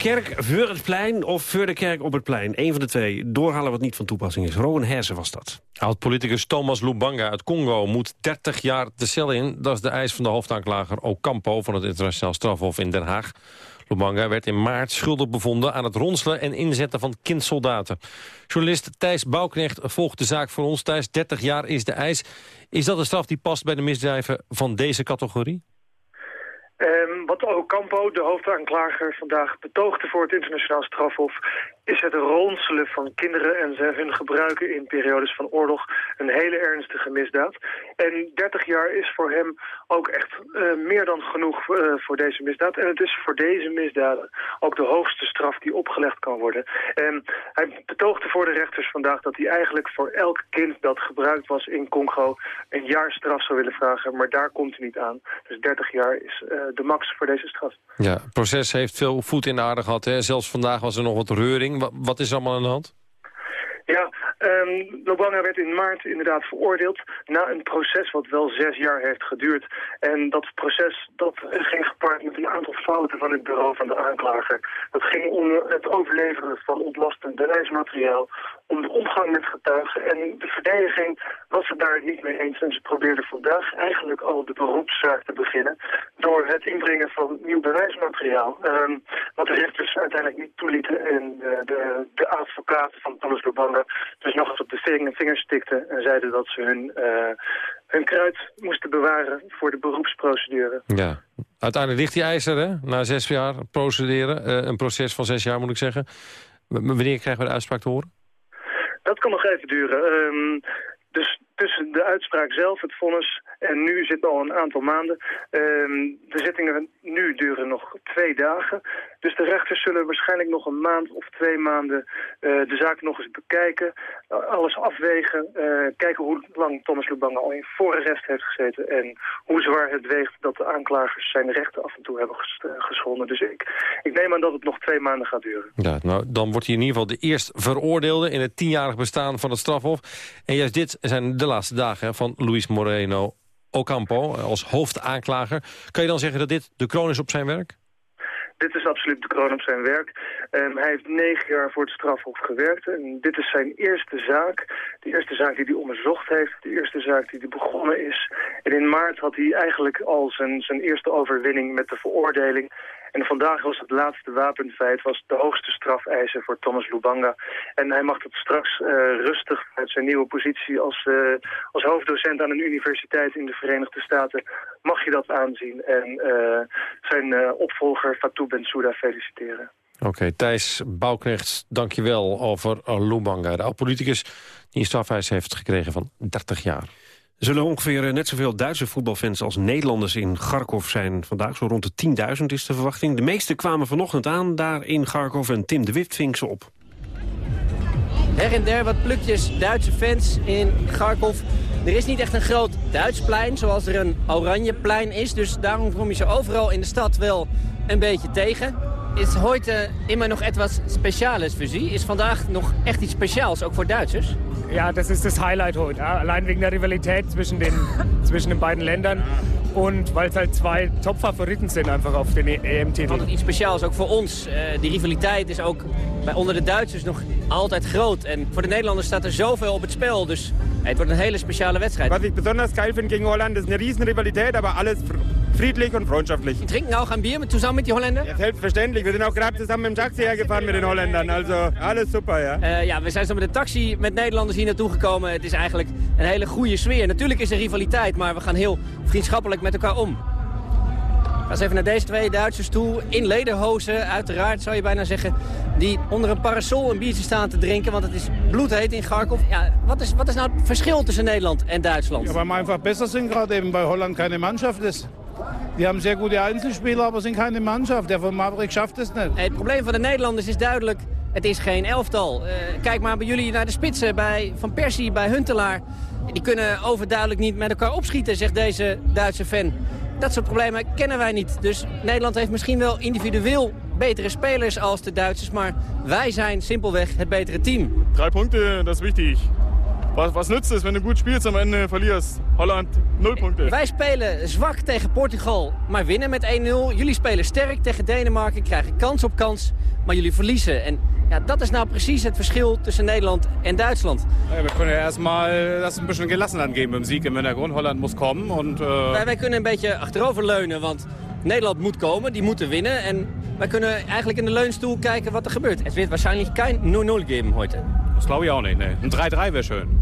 Kerk, voor het plein of voor de kerk op het plein. Eén van de twee. Doorhalen wat niet van toepassing is. Rowan Hersen was dat. Oud-politicus Thomas Lubanga uit Congo moet 30 jaar de cel in. Dat is de eis van de hoofdaanklager Ocampo van het internationaal strafhof in Den Haag. Lubanga werd in maart schuldig bevonden aan het ronselen en inzetten van kindsoldaten. Journalist Thijs Bouwknecht volgt de zaak voor ons. Thijs, 30 jaar is de eis. Is dat een straf die past bij de misdrijven van deze categorie? Ehm, wat Ocampo, de hoofdaanklager, vandaag betoogde voor het internationaal strafhof... is het ronselen van kinderen en hun gebruiken in periodes van oorlog een hele ernstige misdaad. En 30 jaar is voor hem ook echt eh, meer dan genoeg eh, voor deze misdaad. En het is voor deze misdaden ook de hoogste straf die opgelegd kan worden. En hij betoogde voor de rechters vandaag dat hij eigenlijk voor elk kind dat gebruikt was in Congo een jaar straf zou willen vragen. Maar daar komt hij niet aan. Dus 30 jaar is eh, de max voor deze straf. Ja, het proces heeft veel voet in de aarde gehad. Hè? Zelfs vandaag was er nog wat reuring. Wa- Wat is er allemaal aan de hand? Ja, ehm Lobanga werd in maart inderdaad veroordeeld na een proces wat wel zes jaar heeft geduurd. En dat proces dat ging gepaard met een aantal fouten van het bureau van de aanklager. Dat ging om het overleveren van ontlastend bewijsmateriaal, om de omgang met getuigen. En de verdediging was het daar niet mee eens en ze probeerden vandaag eigenlijk al de beroepszaak te beginnen door het inbrengen van nieuw bewijsmateriaal. Ehm, wat de rechters uiteindelijk niet toelieten en eh, de, de advocaat van Thomas Lobanga dus nog eens op de ving- vingers tikten en zeiden dat ze hun, eh, hun kruid moesten bewaren voor de beroepsprocedure. Ja. Uiteindelijk ligt die eiser, hè? Na zes jaar procederen. eh, een proces van zes jaar, moet ik zeggen. Wanneer krijgen we de uitspraak te horen? Dat kan nog even duren. Ehm, dus tussen de uitspraak zelf, het vonnis, en nu zit al een aantal maanden. Ehm, de zittingen nu duren nog twee dagen. Dus de rechters zullen waarschijnlijk nog een maand of twee maanden eh, de zaak nog eens bekijken. eh, alles afwegen. eh, kijken hoe lang Thomas Lubanga al in voorarrest heeft gezeten. En hoe zwaar het weegt dat de aanklagers zijn rechten af en toe hebben ges- geschonden. Dus ik, ik neem aan dat het nog twee maanden gaat duren. Ja, nou, dan wordt hij in ieder geval de eerst veroordeelde... in het tienjarig bestaan van het strafhof. En juist dit zijn de laatste dagen van Luis Moreno Ocampo als hoofdaanklager. Kan je dan zeggen dat dit de kroon is op zijn werk? Dit is absoluut de kroon op zijn werk. Ehm, hij heeft negen jaar voor het strafhof gewerkt. En dit is zijn eerste zaak. De eerste zaak die hij onderzocht heeft. De eerste zaak die begonnen is. En in maart had hij eigenlijk al zijn, zijn eerste overwinning met de veroordeling. En vandaag was het laatste wapenfeit, was de hoogste strafeisen voor Thomas Lubanga. En hij mag dat straks eh, rustig uit zijn nieuwe positie als, eh, als hoofddocent aan een universiteit in de Verenigde Staten, mag je dat aanzien. En eh, zijn opvolger Fatou Bensouda feliciteren. Oké, Thijs Bouwknecht, dank je wel over Lubanga. De oud-politicus die een strafeis heeft gekregen van 30 jaar. Er zullen ongeveer eh, net zoveel Duitse voetbalfans als Nederlanders in Garkov zijn vandaag. Zo rond de 10.000 is de verwachting. De meeste kwamen vanochtend aan daar in Garkov en Tim de Wit ving ze op. Her en der wat plukjes Duitse fans in Kharkov. Er is niet echt een groot Duits plein, zoals er een oranje plein is. Dus daarom kom je ze overal in de stad wel een beetje tegen. Is heute immer nog etwas Speziales für Sie? Is vandaag nog echt iets speciaals, ook voor Duitsers? Ja, das ist das Highlight heute. Ja. Allein wegen der Rivalität zwischen den, zwischen den beiden Ländern und weil es halt zwei Top-Favoriten sind einfach auf den EM-Titel. Altijd iets speciaals, ook voor ons. Eh, die rivaliteit is ook bij onder de Duitsers nog altijd groot. En voor de Nederlanders staat er zoveel op het spel. Dus het wordt een hele speciale wedstrijd. Was ich besonders geil finde gegen Holland, ist eine riesen Rivalität, aber alles friedlich und freundschaftlich. Die trinken auch ein Bier mit, zusammen mit den Holländern? Ja, selbstverständlich. Wir sind auch gerade zusammen mit dem Taxi hergefahren mit den Holländern. Also alles super, ja. Eh, ja, we zijn zo met de taxi met Nederlanders hier naartoe gekomen. Het is eigenlijk een hele goede sfeer. Natuurlijk is er rivaliteit, maar we gaan heel vriendschappelijk met elkaar om. Ga eens even naar deze twee Duitsers toe. In lederhozen, uiteraard zou je bijna zeggen. Die onder een parasol een biertje staan te drinken. Want het is bloedheet in Kharkov. Ja, wat, is, wat is nou het verschil tussen Nederland en Duitsland? Ja, weil wir einfach besser sind, gerade eben bei Holland keine Mannschaft ist. Die haben sehr gute Einzelspieler, aber sind keine Mannschaft. Der von Maverick schafft es nicht. Het probleem van de Nederlanders is duidelijk. Het is geen elftal. Eh, kijk maar bij jullie naar de spitsen. Bij Van Persie, bij Huntelaar. Die kunnen overduidelijk niet met elkaar opschieten, zegt deze Duitse fan. Dat soort problemen kennen wij niet. Dus Nederland heeft misschien wel individueel betere spelers als de Duitsers. Maar wij zijn simpelweg het betere team. Drei Punkte, das ist wichtig. Was, was nützt es, wenn du gut spielst, am Ende verlierst? Holland, nul Punkte. Wij spelen zwak tegen Portugal, maar winnen met 1-0. Jullie spelen sterk tegen Denemarken, krijgen kans op kans, maar jullie verliezen. En ja, dat is nou precies het verschil tussen Nederland en Duitsland. Ja, wir können ja erstmal das ein bisschen Gelassenheit geben im Sieg im Hintergrund. Holland muss kommen und... Äh, Wij, wij kunnen een beetje achteroverleunen, want Nederland moet komen, die moeten winnen. En wij kunnen eigenlijk in de leunstoel kijken wat er gebeurt. Het wird waarschijnlijk geen 0-0 geben heute. Das glaube ich auch nicht, nee. Ein 3-3 wäre schön.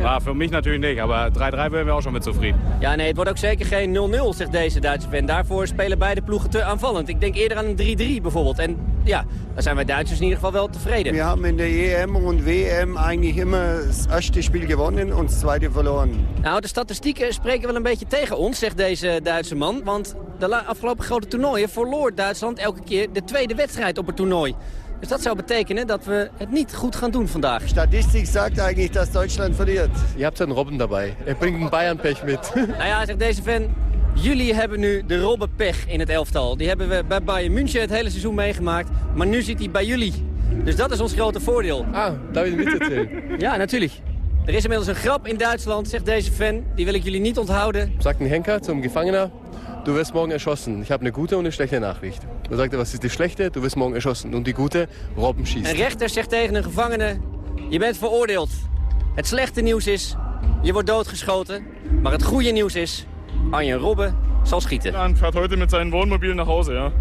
Ja, für mich natürlich nicht, aber 3-3 wären wir auch schon mit zufrieden. Ja, nee, het wordt ook zeker geen 0-0, zegt deze Duitse fan. Daarvoor spelen beide ploegen te aanvallend. Ik denk eerder aan een 3-3 bijvoorbeeld. En ja, daar zijn wij Duitsers in ieder geval wel tevreden. Wir haben in der EM und WM eigentlich immer das erste Spiel gewonnen und das zweite verloren. Nou, de statistieken spreken wel een beetje tegen ons, zegt deze Duitse man. Want de afgelopen grote toernooien verloor Duitsland elke keer de tweede wedstrijd op het toernooi. Dus dat zou betekenen dat we het niet goed gaan doen vandaag. Statistik sagt eigentlich, dass Deutschland verliert. Ihr habt einen Robben dabei. Er bringt einen Bayern-Pech mit. Nou ja, zegt deze fan, jullie hebben nu de Robbenpech in het elftal. Die hebben we bij Bayern München het hele seizoen meegemaakt. Maar nu zit hij bij jullie. Dus dat is ons grote voordeel. Ah, daar wil je niet erzählen. Ja, natuurlijk. Er is inmiddels een grap in Duitsland, zegt deze fan. Die wil ik jullie niet onthouden. Sagt ein Henker zum Gefangener, du wirst morgen erschossen. Ich habe eine gute und eine schlechte Nachricht. Dann sagt er, was ist die schlechte? Du wirst morgen erschossen. Und die gute, Robben schießt. Een rechter zegt tegen een gevangene, je bent veroordeeld. Het slechte nieuws is, je wordt doodgeschoten. Maar het goede nieuws is, Arjen Robben zal schieten. Holland fährt heute mit seinem Wohnmobil nach Hause, ja.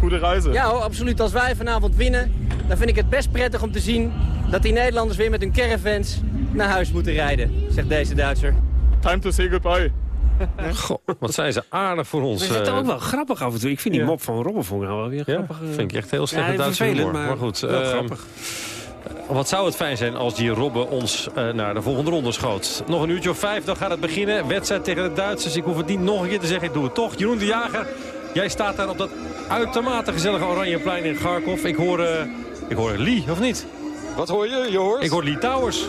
Gute Reise. Ja hoor, absoluut. Als wij vanavond winnen, dan vind ik het best prettig om te zien... dat die Nederlanders weer met hun caravans naar huis moeten rijden, zegt deze Duitser. Time to say goodbye. Goh, wat zijn ze aardig voor ons. Maar het is eh, ook wel grappig af en toe. Ik vind die mop van Robben vond ik nou wel weer grappig. eh. vind ik echt heel slecht Ja, vervelend, humor. maar Maar goed, wel ehm, grappig. wat zou het fijn zijn als die Robben ons eh, naar de volgende ronde schoot. Nog een uurtje of vijf, dan gaat het beginnen. Wedstrijd tegen de Duitsers. Ik hoef het niet nog een keer te zeggen, ik doe het toch. Jeroen de Jager, jij staat daar op dat uitermate gezellige Oranjeplein in Kharkov. Ik hoor, eh, ik hoor Lee, of niet? Wat hoor je? Je hoort? Ik hoor Lee Towers.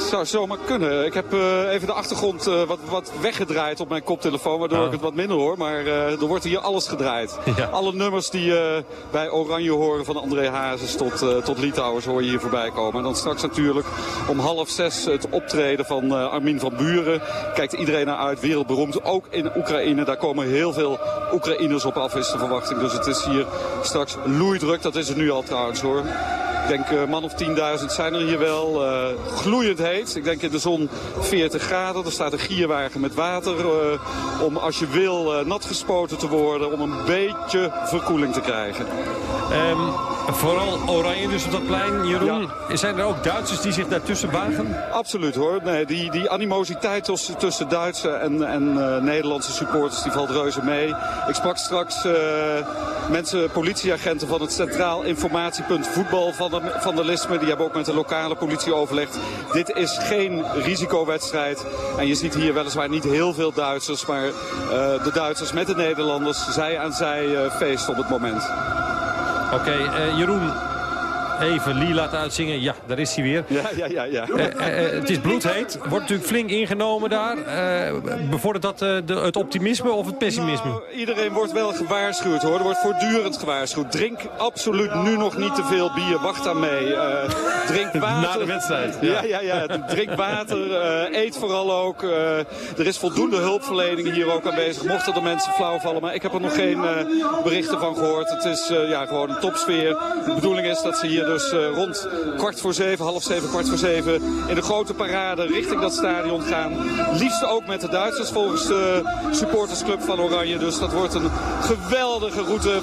Zou zomaar kunnen. Ik heb eh, even de achtergrond eh, wat, wat weggedraaid op mijn koptelefoon, waardoor Oh. ik het wat minder hoor. Maar eh, er wordt hier alles gedraaid. Alle nummers die bij Oranje horen, van André Hazes tot, tot Litouwers, hoor je hier voorbij komen. En dan straks natuurlijk om half zes het optreden van Armin van Buren. Kijkt iedereen naar uit, wereldberoemd. Ook in Oekraïne, daar komen heel veel Oekraïners op af, is de verwachting. Dus het is hier straks loeidruk, dat is het nu al trouwens hoor. Ik denk een man of 10.000 zijn er hier wel. eh, gloeiend heet. Ik denk in de zon 40 graden. Er staat een gierwagen met water. eh, om als je wil eh, nat gespoten te worden. Om een beetje verkoeling te krijgen. Ehm, vooral Oranje dus op dat plein, Jeroen. Zijn er ook Duitsers die zich daartussen wagen? Absoluut hoor. Nee, die, die animositeit tussen, Duitse en, en eh, Nederlandse supporters die valt reuze mee. Ik sprak straks eh, mensen, politieagenten van het Centraal Informatiepunt Voetbal van de, van de Lisme. Die hebben ook met de lokale politie overlegd. Dit is geen risicowedstrijd. En je ziet hier weliswaar niet heel veel Duitsers. Maar eh, de Duitsers met de Nederlanders, zij aan zij feest op het moment. Oké, eh, Jeroen. Even Lee laten uitzingen. Ja, daar is hij weer. Ja, ja, ja. ja. Eh, eh, eh, het is bloedheet. Wordt natuurlijk flink ingenomen daar. Eh, bevordert dat eh, de, het optimisme of het pessimisme? Nou, iedereen wordt wel gewaarschuwd hoor. Er wordt voortdurend gewaarschuwd. Drink absoluut nu nog niet te veel bier. Wacht aan mee. Eh, drink water. Na de wedstrijd, Ja, ja. ja, ja. Drink water. eh, eet vooral ook. Eh, er is voldoende hulpverlening hier ook aanwezig. Mochten er mensen flauw vallen. Maar ik heb er nog geen eh, berichten van gehoord. Het is eh, ja, gewoon een topsfeer. De bedoeling is dat ze hier dus eh, rond kwart voor zeven, half zeven, kwart voor zeven... in de grote parade richting dat stadion gaan. Liefst ook met de Duitsers volgens de supportersclub van Oranje. Dus dat wordt een geweldige route.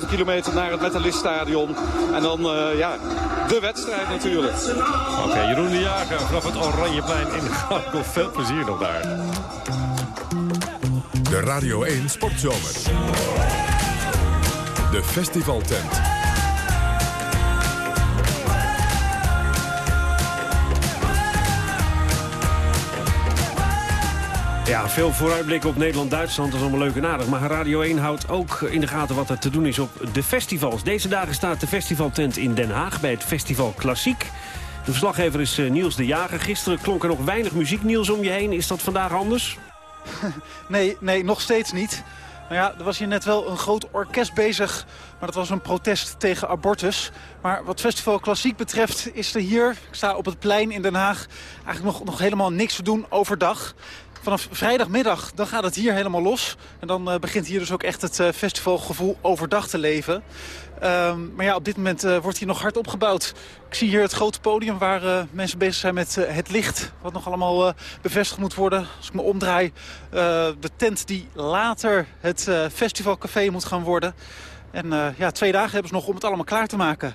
5,5 kilometer naar het Metalliststadion. En dan eh, ja, de wedstrijd natuurlijk. Oké, Jeroen de Jager vanaf het Oranjeplein in Garkov. Veel plezier nog daar. De Radio 1 Sportzomer. De festivaltent. Ja, veel vooruitblikken op Nederland-Duitsland. Is allemaal leuk en aardig. Maar Radio 1 houdt ook in de gaten wat er te doen is op de festivals. Deze dagen staat de festivaltent in Den Haag bij het Festival Klassiek. De verslaggever is eh, Niels de Jager. Gisteren klonk er nog weinig muziek, Niels, om je heen. Is dat vandaag anders? Nee, nee, nog steeds niet. Nou ja, er was hier net wel een groot orkest bezig, maar dat was een protest tegen abortus. Maar wat Festival Klassiek betreft is er hier, ik sta op het plein in Den Haag, eigenlijk nog, nog helemaal niks te doen overdag. Vanaf vrijdagmiddag dan gaat het hier helemaal los. En dan eh, begint hier dus ook echt het eh, festivalgevoel overdag te leven. Ehm, maar ja, op dit moment eh, wordt hier nog hard opgebouwd. Ik zie hier het grote podium waar mensen bezig zijn met het licht. Wat nog allemaal bevestigd moet worden. Als ik me omdraai, de tent die later het festivalcafé moet gaan worden. En ja, twee dagen hebben ze nog om het allemaal klaar te maken.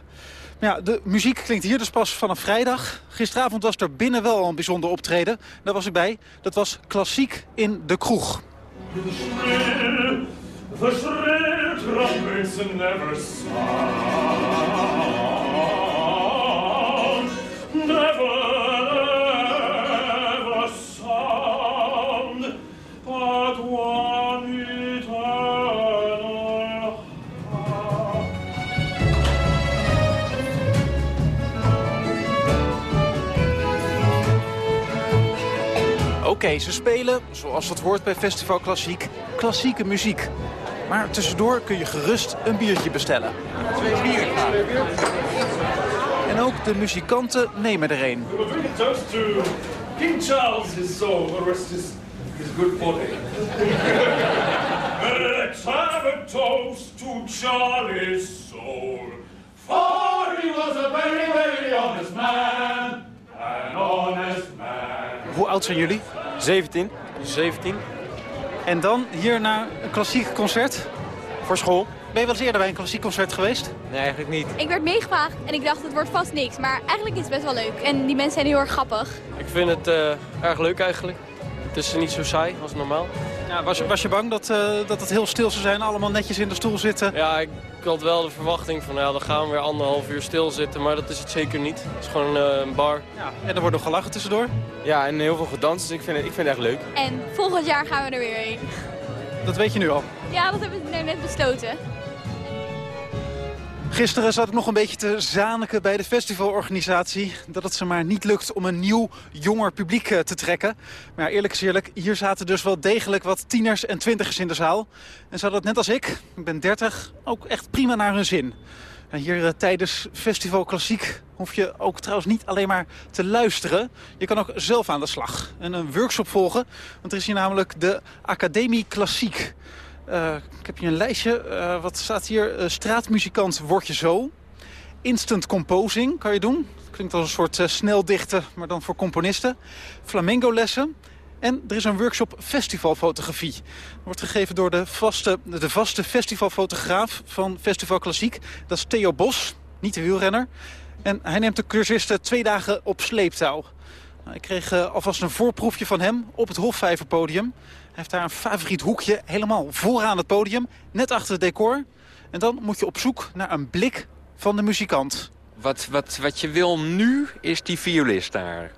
Maar ja, de muziek klinkt hier dus pas vanaf vrijdag. Gisteravond was er binnen wel een bijzonder optreden. Daar was ik bij. Dat was klassiek in de kroeg. Never Oké, ze spelen, zoals dat hoort bij Festival Klassiek, klassieke muziek. Maar tussendoor kun je gerust een biertje bestellen. Twee bier. En ook de muzikanten nemen er een. King Charles, his soul, the rest is his good body. Let's have a toast to Charlie's soul. For he was a very, very honest man. An honest man. Hoe oud zijn jullie? 17. 17. En dan hier naar een klassiek concert? Voor school. Ben je wel eens eerder bij een klassiek concert geweest? Nee, eigenlijk niet. Ik werd meegevraagd en ik dacht het wordt vast niks. Maar eigenlijk is het best wel leuk. En die mensen zijn heel erg grappig. Ik vind het eh, erg leuk eigenlijk. Het is niet zo saai als normaal. Ja, was, je, was je bang dat, eh, dat het heel stil zou zijn, allemaal netjes in de stoel zitten? Ja, ik had wel de verwachting van, ja, dan gaan we weer anderhalf uur stilzitten. Maar dat is het zeker niet. Het is gewoon eh, een bar. Ja, en er wordt nog gelachen tussendoor? Ja, en heel veel gedanst, dus ik vind, het, ik vind het echt leuk. En volgend jaar gaan we er weer heen. Dat weet je nu al? Ja, dat hebben we net besloten. Gisteren zat ik nog een beetje te zaniken bij de festivalorganisatie... dat het ze maar niet lukt om een nieuw, jonger publiek eh, te trekken. Maar eerlijk is eerlijk, hier zaten dus wel degelijk wat tieners en twintigers in de zaal. En ze hadden het net als ik, ik ben 30, ook echt prima naar hun zin. En hier eh, tijdens Festival Klassiek hoef je ook trouwens niet alleen maar te luisteren. Je kan ook zelf aan de slag en een workshop volgen. Want er is hier namelijk de Academie Klassiek... Uh, ik heb hier een lijstje. Uh, wat staat hier? Uh, straatmuzikant word je zo. Instant composing kan je doen. Klinkt als een soort sneldichten, maar dan voor componisten. Flamengo lessen. En er is een workshop festivalfotografie. Dat wordt gegeven door de vaste, de vaste festivalfotograaf van Festival Klassiek. Dat is Theo Bos, niet de wielrenner. En hij neemt de cursisten twee dagen op sleeptouw. Ik kreeg alvast een voorproefje van hem op het Hofvijverpodium. Heeft daar een favoriet hoekje, helemaal vooraan het podium, net achter het decor. En dan moet je op zoek naar een blik van de muzikant. Wat, wat, wat je wil nu is die violist daar.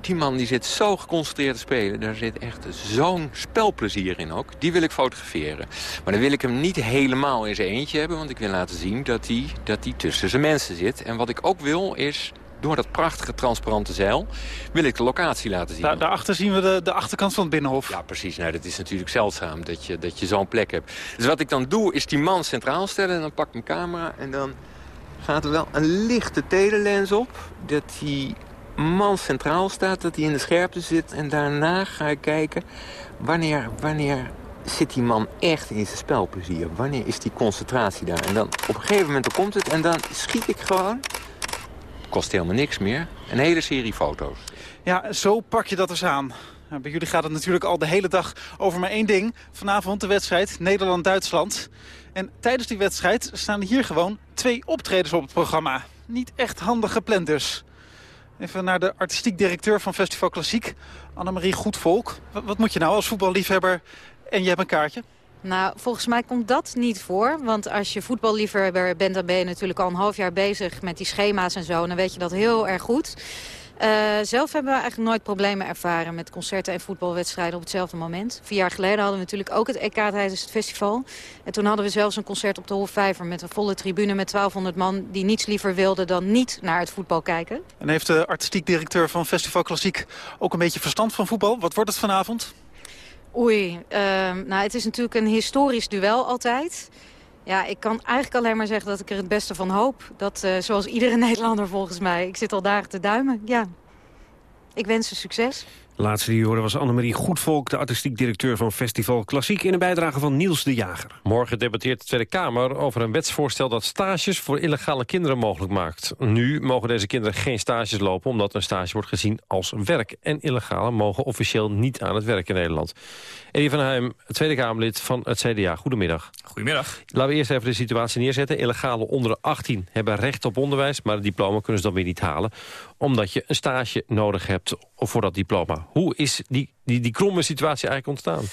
Die man die zit zo geconcentreerd te spelen. Daar zit echt zo'n spelplezier in ook. Die wil ik fotograferen. Maar dan wil ik hem niet helemaal in zijn eentje hebben. Want ik wil laten zien dat hij, dat tussen zijn mensen zit. En wat ik ook wil is door dat prachtige transparante zeil wil ik de locatie laten zien. Daar, daarachter zien we de, de achterkant van het Binnenhof. Ja, precies. Nou, dat is natuurlijk zeldzaam dat je, dat je zo'n plek hebt. Dus wat ik dan doe, is die man centraal stellen. En dan pak ik mijn camera en dan gaat er wel een lichte telelens op. Dat die man centraal staat, dat hij in de scherpte zit. En daarna ga ik kijken wanneer, wanneer zit die man echt in zijn spelplezier? Wanneer is die concentratie daar? En dan op een gegeven moment komt het en dan schiet ik gewoon kost helemaal niks meer. Een hele serie foto's. Ja, zo pak je dat eens aan. bij jullie gaat het natuurlijk al de hele dag over maar één ding. Vanavond de wedstrijd Nederland-Duitsland. En tijdens die wedstrijd staan hier gewoon twee optredens op het programma. Niet echt handig gepland dus. Even naar de artistiek directeur van Festival Klassiek, Annemarie Goedvolk. Wat, wat moet je nou als voetballiefhebber en je hebt een kaartje? Nou, volgens mij komt dat niet voor. Want als je voetballiefhebber bent, dan ben je natuurlijk al een half jaar bezig met die schema's en zo. En dan weet je dat heel erg goed. Uh, zelf hebben we eigenlijk nooit problemen ervaren met concerten en voetbalwedstrijden op hetzelfde moment. Vier jaar geleden hadden we natuurlijk ook het EK tijdens het festival. En toen hadden we zelfs een concert op de Hofvijver met een volle tribune met 1200 man die niets liever wilden dan niet naar het voetbal kijken. En heeft de artistiek directeur van Festival Klassiek ook een beetje verstand van voetbal? Wat wordt het vanavond? Oei, uh, nou het is natuurlijk een historisch duel altijd. Ja, ik kan eigenlijk alleen maar zeggen dat ik er het beste van hoop. Dat, uh, zoals iedere Nederlander volgens mij. Ik zit al dagen te duimen, ja. Ik wens ze succes. De laatste die hoorde was Annemarie Goedvolk, de artistiek directeur van Festival Klassiek... in een bijdrage van Niels de Jager. Morgen debatteert de Tweede Kamer over een wetsvoorstel... dat stages voor illegale kinderen mogelijk maakt. Nu mogen deze kinderen geen stages lopen... omdat een stage wordt gezien als werk. En illegale mogen officieel niet aan het werk in Nederland. Eddie van Heim, Tweede Kamerlid van het CDA. Goedemiddag. Goedemiddag. Laten we eerst even de situatie neerzetten. Illegale onder de 18 hebben recht op onderwijs... maar het diploma kunnen ze dan weer niet halen... omdat je een stage nodig hebt voor dat diploma. Hoe is die, die, die kromme situatie eigenlijk ontstaan?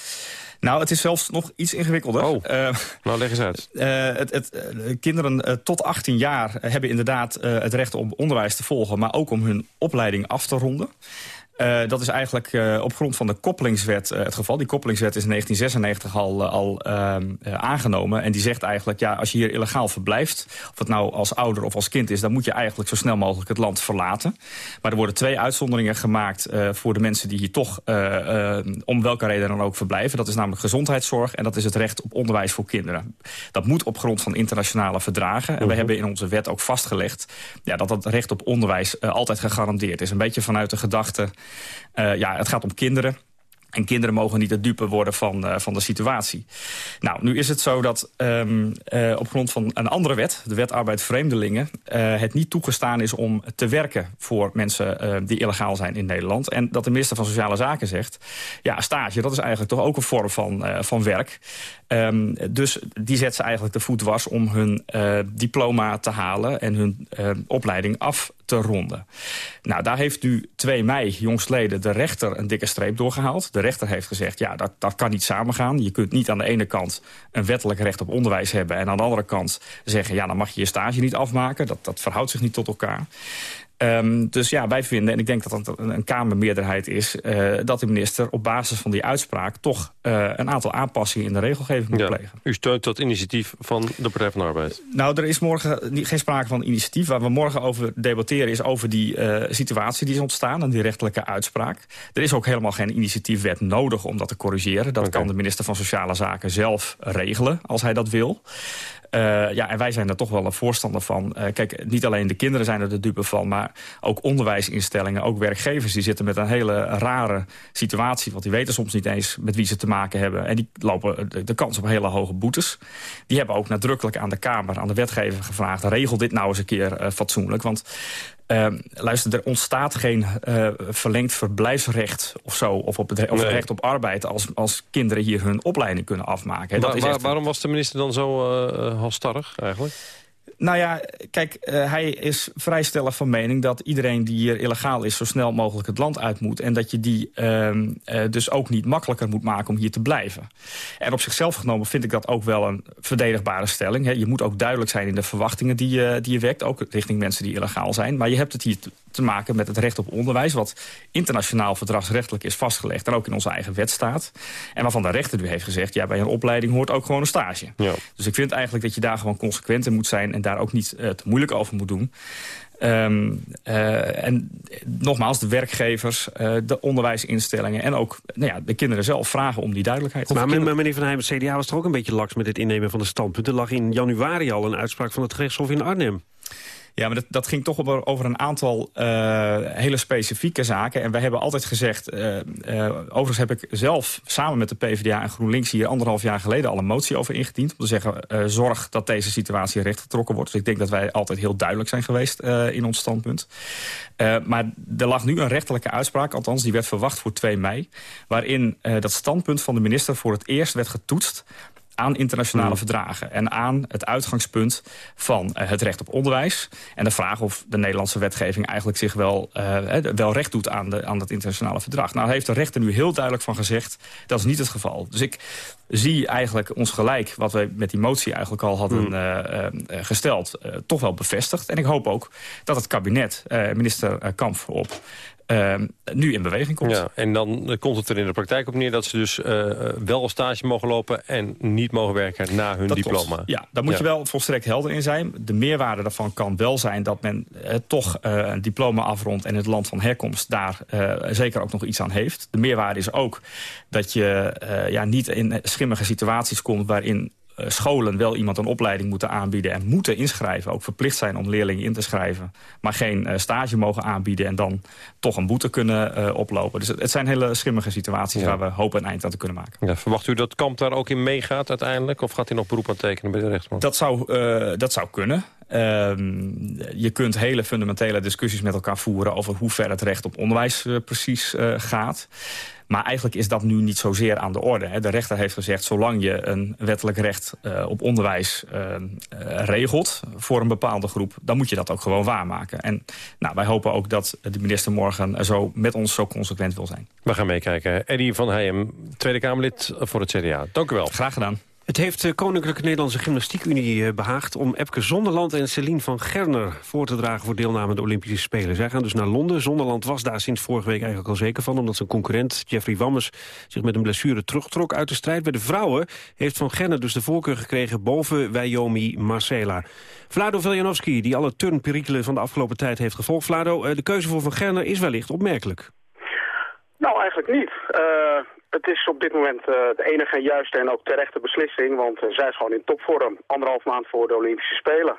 Nou, het is zelfs nog iets ingewikkelder. Oh, uh, nou leg eens uit. Uh, het, het, uh, kinderen tot 18 jaar hebben inderdaad het recht om onderwijs te volgen... maar ook om hun opleiding af te ronden. Uh, dat is eigenlijk uh, op grond van de koppelingswet uh, het geval. Die koppelingswet is in 1996 al, al ehm, aangenomen. En die zegt eigenlijk, ja, als je hier illegaal verblijft... of het nou als ouder of als kind is... dan moet je eigenlijk zo snel mogelijk het land verlaten. Maar er worden twee uitzonderingen gemaakt... voor de mensen die hier toch om welke reden dan ook verblijven. Dat is namelijk gezondheidszorg en dat is het recht op onderwijs voor kinderen. Dat moet op grond van internationale verdragen. En we mhm. hebben in onze wet ook vastgelegd... Ja, dat dat recht op onderwijs altijd gegarandeerd is. Een beetje vanuit de gedachte... Uh, ja, het gaat om kinderen. En kinderen mogen niet het dupe worden van, uh, van de situatie. Nou, nu is het zo dat um, uh, op grond van een andere wet... de wet arbeid vreemdelingen... Het niet toegestaan is om te werken voor mensen die illegaal zijn in Nederland. En dat de minister van Sociale Zaken zegt... ja, stage, dat is eigenlijk toch ook een vorm van, van werk. Um, dus die zet ze eigenlijk de voet was om hun diploma te halen... en hun opleiding af te ronden. Nou, daar heeft nu 2 mei, jongstleden, de rechter een dikke streep doorgehaald. De rechter heeft gezegd, ja, dat, dat kan niet samengaan. Je kunt niet aan de ene kant een wettelijk recht op onderwijs hebben... en aan de andere kant zeggen, ja, dan mag je je stage niet afmaken. Dat, dat verhoudt zich niet tot elkaar. Um, dus ja, wij vinden, en ik denk dat dat een, Kamermeerderheid is... Uh, dat de minister op basis van die uitspraak... toch uh, een aantal aanpassingen in de regelgeving moet Ja. plegen. U steunt dat initiatief van de Partij van de Arbeid. Nou, er is morgen geen sprake van initiatief. Waar we morgen over debatteren is over die uh, situatie die is ontstaan... en die rechtelijke uitspraak. Er is ook helemaal geen initiatiefwet nodig om dat te corrigeren. Dat kan de minister van Sociale Zaken zelf regelen, als hij dat wil. Ja, en wij zijn er toch wel een voorstander van. Kijk, niet alleen de kinderen zijn er de dupe van... maar ook onderwijsinstellingen, ook werkgevers... die zitten met een hele rare situatie... want die weten soms niet eens met wie ze te maken hebben. En die lopen de, kans op hele hoge boetes. Die hebben ook nadrukkelijk aan de Kamer, aan de wetgever gevraagd... regel dit nou eens een keer uh, fatsoenlijk. Want uh, luister, er ontstaat geen uh, verlengd verblijfsrecht of zo... of, op het, of Nee. recht op arbeid als, als kinderen hier hun opleiding kunnen afmaken. Dat is echt- waarom was de minister dan zo eh halstarrig eigenlijk? Nou ja, kijk, eh, hij is vrij stellig van mening dat iedereen die hier illegaal is... zo snel mogelijk het land uit moet. En dat je die ehm, eh, dus ook niet makkelijker moet maken om hier te blijven. En op zichzelf genomen vind ik dat ook wel een verdedigbare stelling. Je moet ook duidelijk zijn in de verwachtingen die je, die je wekt. Ook richting mensen die illegaal zijn. Maar je hebt het hier te, maken met het recht op onderwijs... wat internationaal verdragsrechtelijk is vastgelegd... en ook in onze eigen wet staat. En waarvan de rechter nu heeft gezegd... ja, bij een opleiding hoort ook gewoon een stage. Dus ik vind eigenlijk dat je daar gewoon consequent in moet zijn... en daar ook niet eh, te moeilijk over moet doen. Ehm, eh, en nogmaals, de werkgevers, eh, de onderwijsinstellingen... en ook nou ja, de kinderen zelf vragen om die duidelijkheid. Maar maar meneer Van Heijm, het CDA was toch ook een beetje laks met het innemen van de standpunt. Er lag in januari al een uitspraak van het gerechtshof in Arnhem. Ja, maar dat, dat ging toch over, een aantal eh, hele specifieke zaken. En wij hebben altijd gezegd... eh, eh, overigens heb ik zelf samen met de PvdA en GroenLinks... hier anderhalf jaar geleden al een motie over ingediend. Om te zeggen, zorg dat deze situatie rechtgetrokken wordt. Dus ik denk dat wij altijd heel duidelijk zijn geweest in ons standpunt. Maar er lag nu een rechterlijke uitspraak, althans die werd verwacht voor 2 mei... waarin dat standpunt van de minister voor het eerst werd getoetst aan internationale verdragen. En aan het uitgangspunt van eh, het recht op onderwijs. En de vraag of de Nederlandse wetgeving eigenlijk zich wel, eh, eh, wel recht doet aan, de, aan dat internationale verdrag. Nou heeft de rechter nu heel duidelijk van gezegd, dat is niet het geval. Dus ik zie eigenlijk ons gelijk, wat we met die motie eigenlijk al hadden eh, gesteld, toch wel bevestigd. En ik hoop ook dat het kabinet, minister Kamp op, eh, nu in beweging komt. Ja, en dan komt het er in de praktijk op neer dat ze dus eh, eh, wel stage mogen lopen... en niet mogen werken na hun Dat diploma. klopt. Ja, daar moet je wel volstrekt helder in zijn. De meerwaarde daarvan kan wel zijn dat men eh, toch eh, een diploma afrondt... en het land van herkomst daar zeker ook nog iets aan heeft. De meerwaarde is ook dat je ja, niet in schimmige situaties komt... waarin scholen wel iemand een opleiding moeten aanbieden... en moeten inschrijven, ook verplicht zijn om leerlingen in te schrijven... maar geen eh, stage mogen aanbieden en dan toch een boete kunnen eh, oplopen. Dus het, het zijn hele schimmige situaties waar we hopen een eind aan te kunnen maken. Ja, verwacht u dat Kamp daar ook in meegaat uiteindelijk? Of gaat hij nog beroep aan tekenen bij de rechtbank? Dat zou, eh, dat zou kunnen. Ehm, je kunt hele fundamentele discussies met elkaar voeren... over hoe ver het recht op onderwijs eh, precies eh, gaat. Maar eigenlijk is dat nu niet zozeer aan de orde. Hè. De rechter heeft gezegd, zolang je een wettelijk recht eh, op onderwijs eh, eh, regelt... voor een bepaalde groep, dan moet je dat ook gewoon waarmaken. En nou, wij hopen ook dat de minister morgen zo, met ons zo consequent wil zijn. We gaan meekijken. Eddie van Heijem, Tweede Kamerlid voor het CDA. Dank u wel. Graag gedaan. Het heeft de Koninklijke Nederlandse Gymnastiekunie eh, behaagd... om Epke Zonderland en Celine van Gerner voor te dragen... voor deelname aan de Olympische Spelen. Zij gaan dus naar Londen. Zonderland was daar sinds vorige week eigenlijk al zeker van... omdat zijn concurrent Jeffrey Wammes zich met een blessure terugtrok uit de strijd. Bij de vrouwen heeft van Gerner dus de voorkeur gekregen... boven Wyoming Marcela. Vlado Veljanovski, die alle turnperikelen van de afgelopen tijd heeft gevolgd. Vlado, eh, de keuze voor van Gerner is wellicht opmerkelijk. Nou, eigenlijk niet. Eh, het is op dit moment eh, de enige en juiste en ook terechte beslissing, want eh, zij is gewoon in topvorm. Anderhalf maand voor de Olympische Spelen.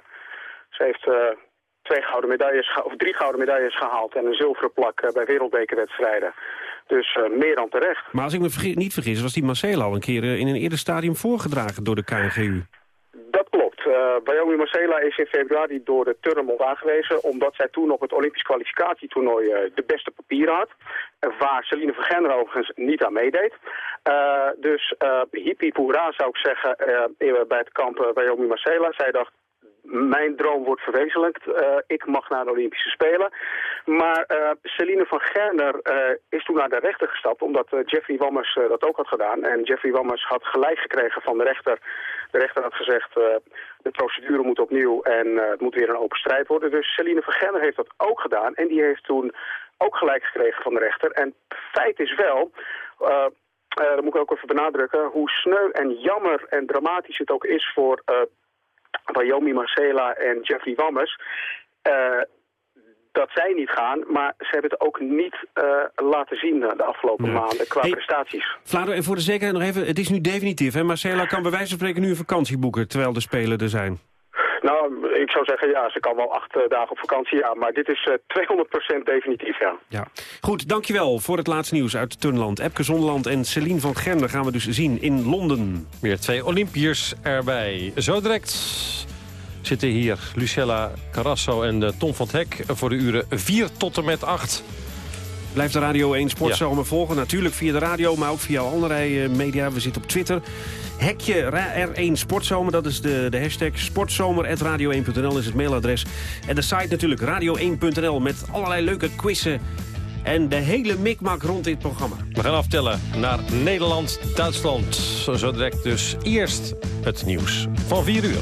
Ze heeft eh, twee gouden medailles, of drie gouden medailles gehaald en een zilveren plak bij wereldbekerwedstrijden. Dus meer dan terecht. Maar als ik me niet vergis, was die Marcela al een keer in een eerder stadium voorgedragen door de KNGU. Dat Uh, Wyoming Marcela is in februari door de Turnbond aangewezen... omdat zij toen op het Olympisch kwalificatietoernooi eh, de beste papieren had. Waar Celine van Gerner overigens niet aan meedeed. Uh, dus uh, hippie hoera zou ik zeggen eh, bij het kamp Wyoming Marcela. Zij dacht, mijn droom wordt verwezenlijkt. Uh, ik mag naar de Olympische Spelen. Maar uh, Celine van Gerner uh, is toen naar de rechter gestapt... omdat Jeffrey Wammers dat ook had gedaan. En Jeffrey Wammers had gelijk gekregen van de rechter. De rechter had gezegd, de procedure moet opnieuw... en het moet weer een open strijd worden. Dus Celine van Gerner heeft dat ook gedaan. En die heeft toen ook gelijk gekregen van de rechter. En feit is wel... Uh, dat moet ik ook even benadrukken, hoe sneu en jammer en dramatisch het ook is voor Wyoming Marcela en Jeffrey Wammers, uh, dat zij niet gaan, maar ze hebben het ook niet uh, laten zien de afgelopen maanden qua hey, prestaties. Vlado, en voor de zekerheid nog even, het is nu definitief, hè? Marcela kan bij wijze van spreken nu een vakantie boeken, terwijl de Spelen er zijn. Nou, ik zou zeggen, ja, ze kan wel acht uh, dagen op vakantie, ja. Maar dit is uh, 200% definitief, ja. ja. Goed, dankjewel voor het laatste nieuws uit Turnland. Epke Zonderland en Celine van Gerner gaan we dus zien in Londen. Weer twee Olympiërs erbij. Zo direct zitten hier Lucella Carrasso en uh, Tom van Hek... voor de uren 4 tot en met 8. Blijf de Radio 1 Sportzomer ja. volgen. Natuurlijk via de radio, maar ook via allerlei uh, media. We zitten op Twitter. Hekje R1 Sportzomer, dat is de, de hashtag. Sportzomer.radio1.nl is het mailadres. En de site natuurlijk radio1.nl met allerlei leuke quizzen. En de hele mikmak rond dit programma. We gaan aftellen naar Nederland, Duitsland. Zo direct dus eerst het nieuws van 4 uur.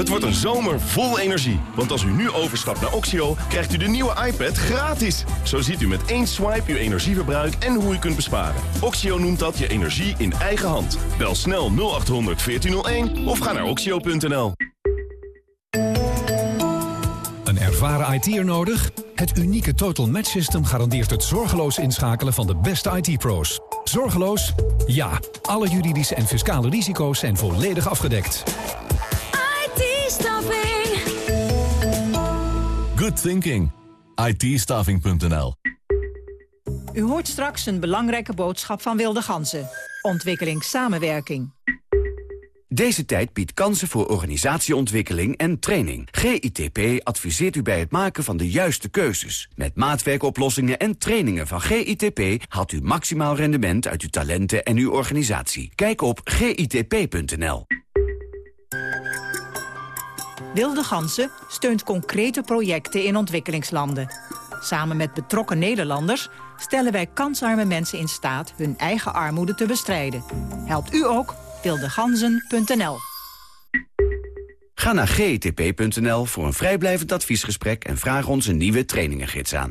Het wordt een zomer vol energie. Want als u nu overstapt naar Oxio, krijgt u de nieuwe iPad gratis. Zo ziet u met één swipe uw energieverbruik en hoe u kunt besparen. Oxio noemt dat je energie in eigen hand. Bel snel 0800 1401 of ga naar oxio.nl. Een ervaren IT'er nodig? Het unieke Total Match System garandeert het zorgeloos inschakelen van de beste IT-pro's. Zorgeloos? Ja. Alle juridische en fiscale risico's zijn volledig afgedekt. Good thinking. ITstaffing.nl U hoort straks een belangrijke boodschap van Wilde Ganzen. Ontwikkelingssamenwerking. Deze tijd biedt kansen voor organisatieontwikkeling en training. GITP adviseert u bij het maken van de juiste keuzes. Met maatwerkoplossingen en trainingen van GITP... haalt u maximaal rendement uit uw talenten en uw organisatie. Kijk op gitp.nl. Wilde Gansen steunt concrete projecten in ontwikkelingslanden. Samen met betrokken Nederlanders stellen wij kansarme mensen in staat... hun eigen armoede te bestrijden. Helpt u ook? wildeganzen.nl Ga naar gtp.nl voor een vrijblijvend adviesgesprek... en vraag ons een nieuwe trainingengids aan.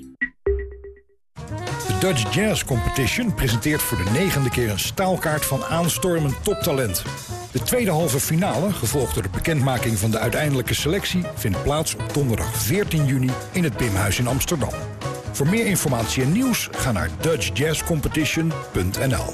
Dutch Jazz Competition presenteert voor de negende keer een staalkaart van aanstormend toptalent. De tweede halve finale, gevolgd door de bekendmaking van de uiteindelijke selectie... vindt plaats op donderdag 14 juni in het Bimhuis in Amsterdam. Voor meer informatie en nieuws ga naar dutchjazzcompetition.nl.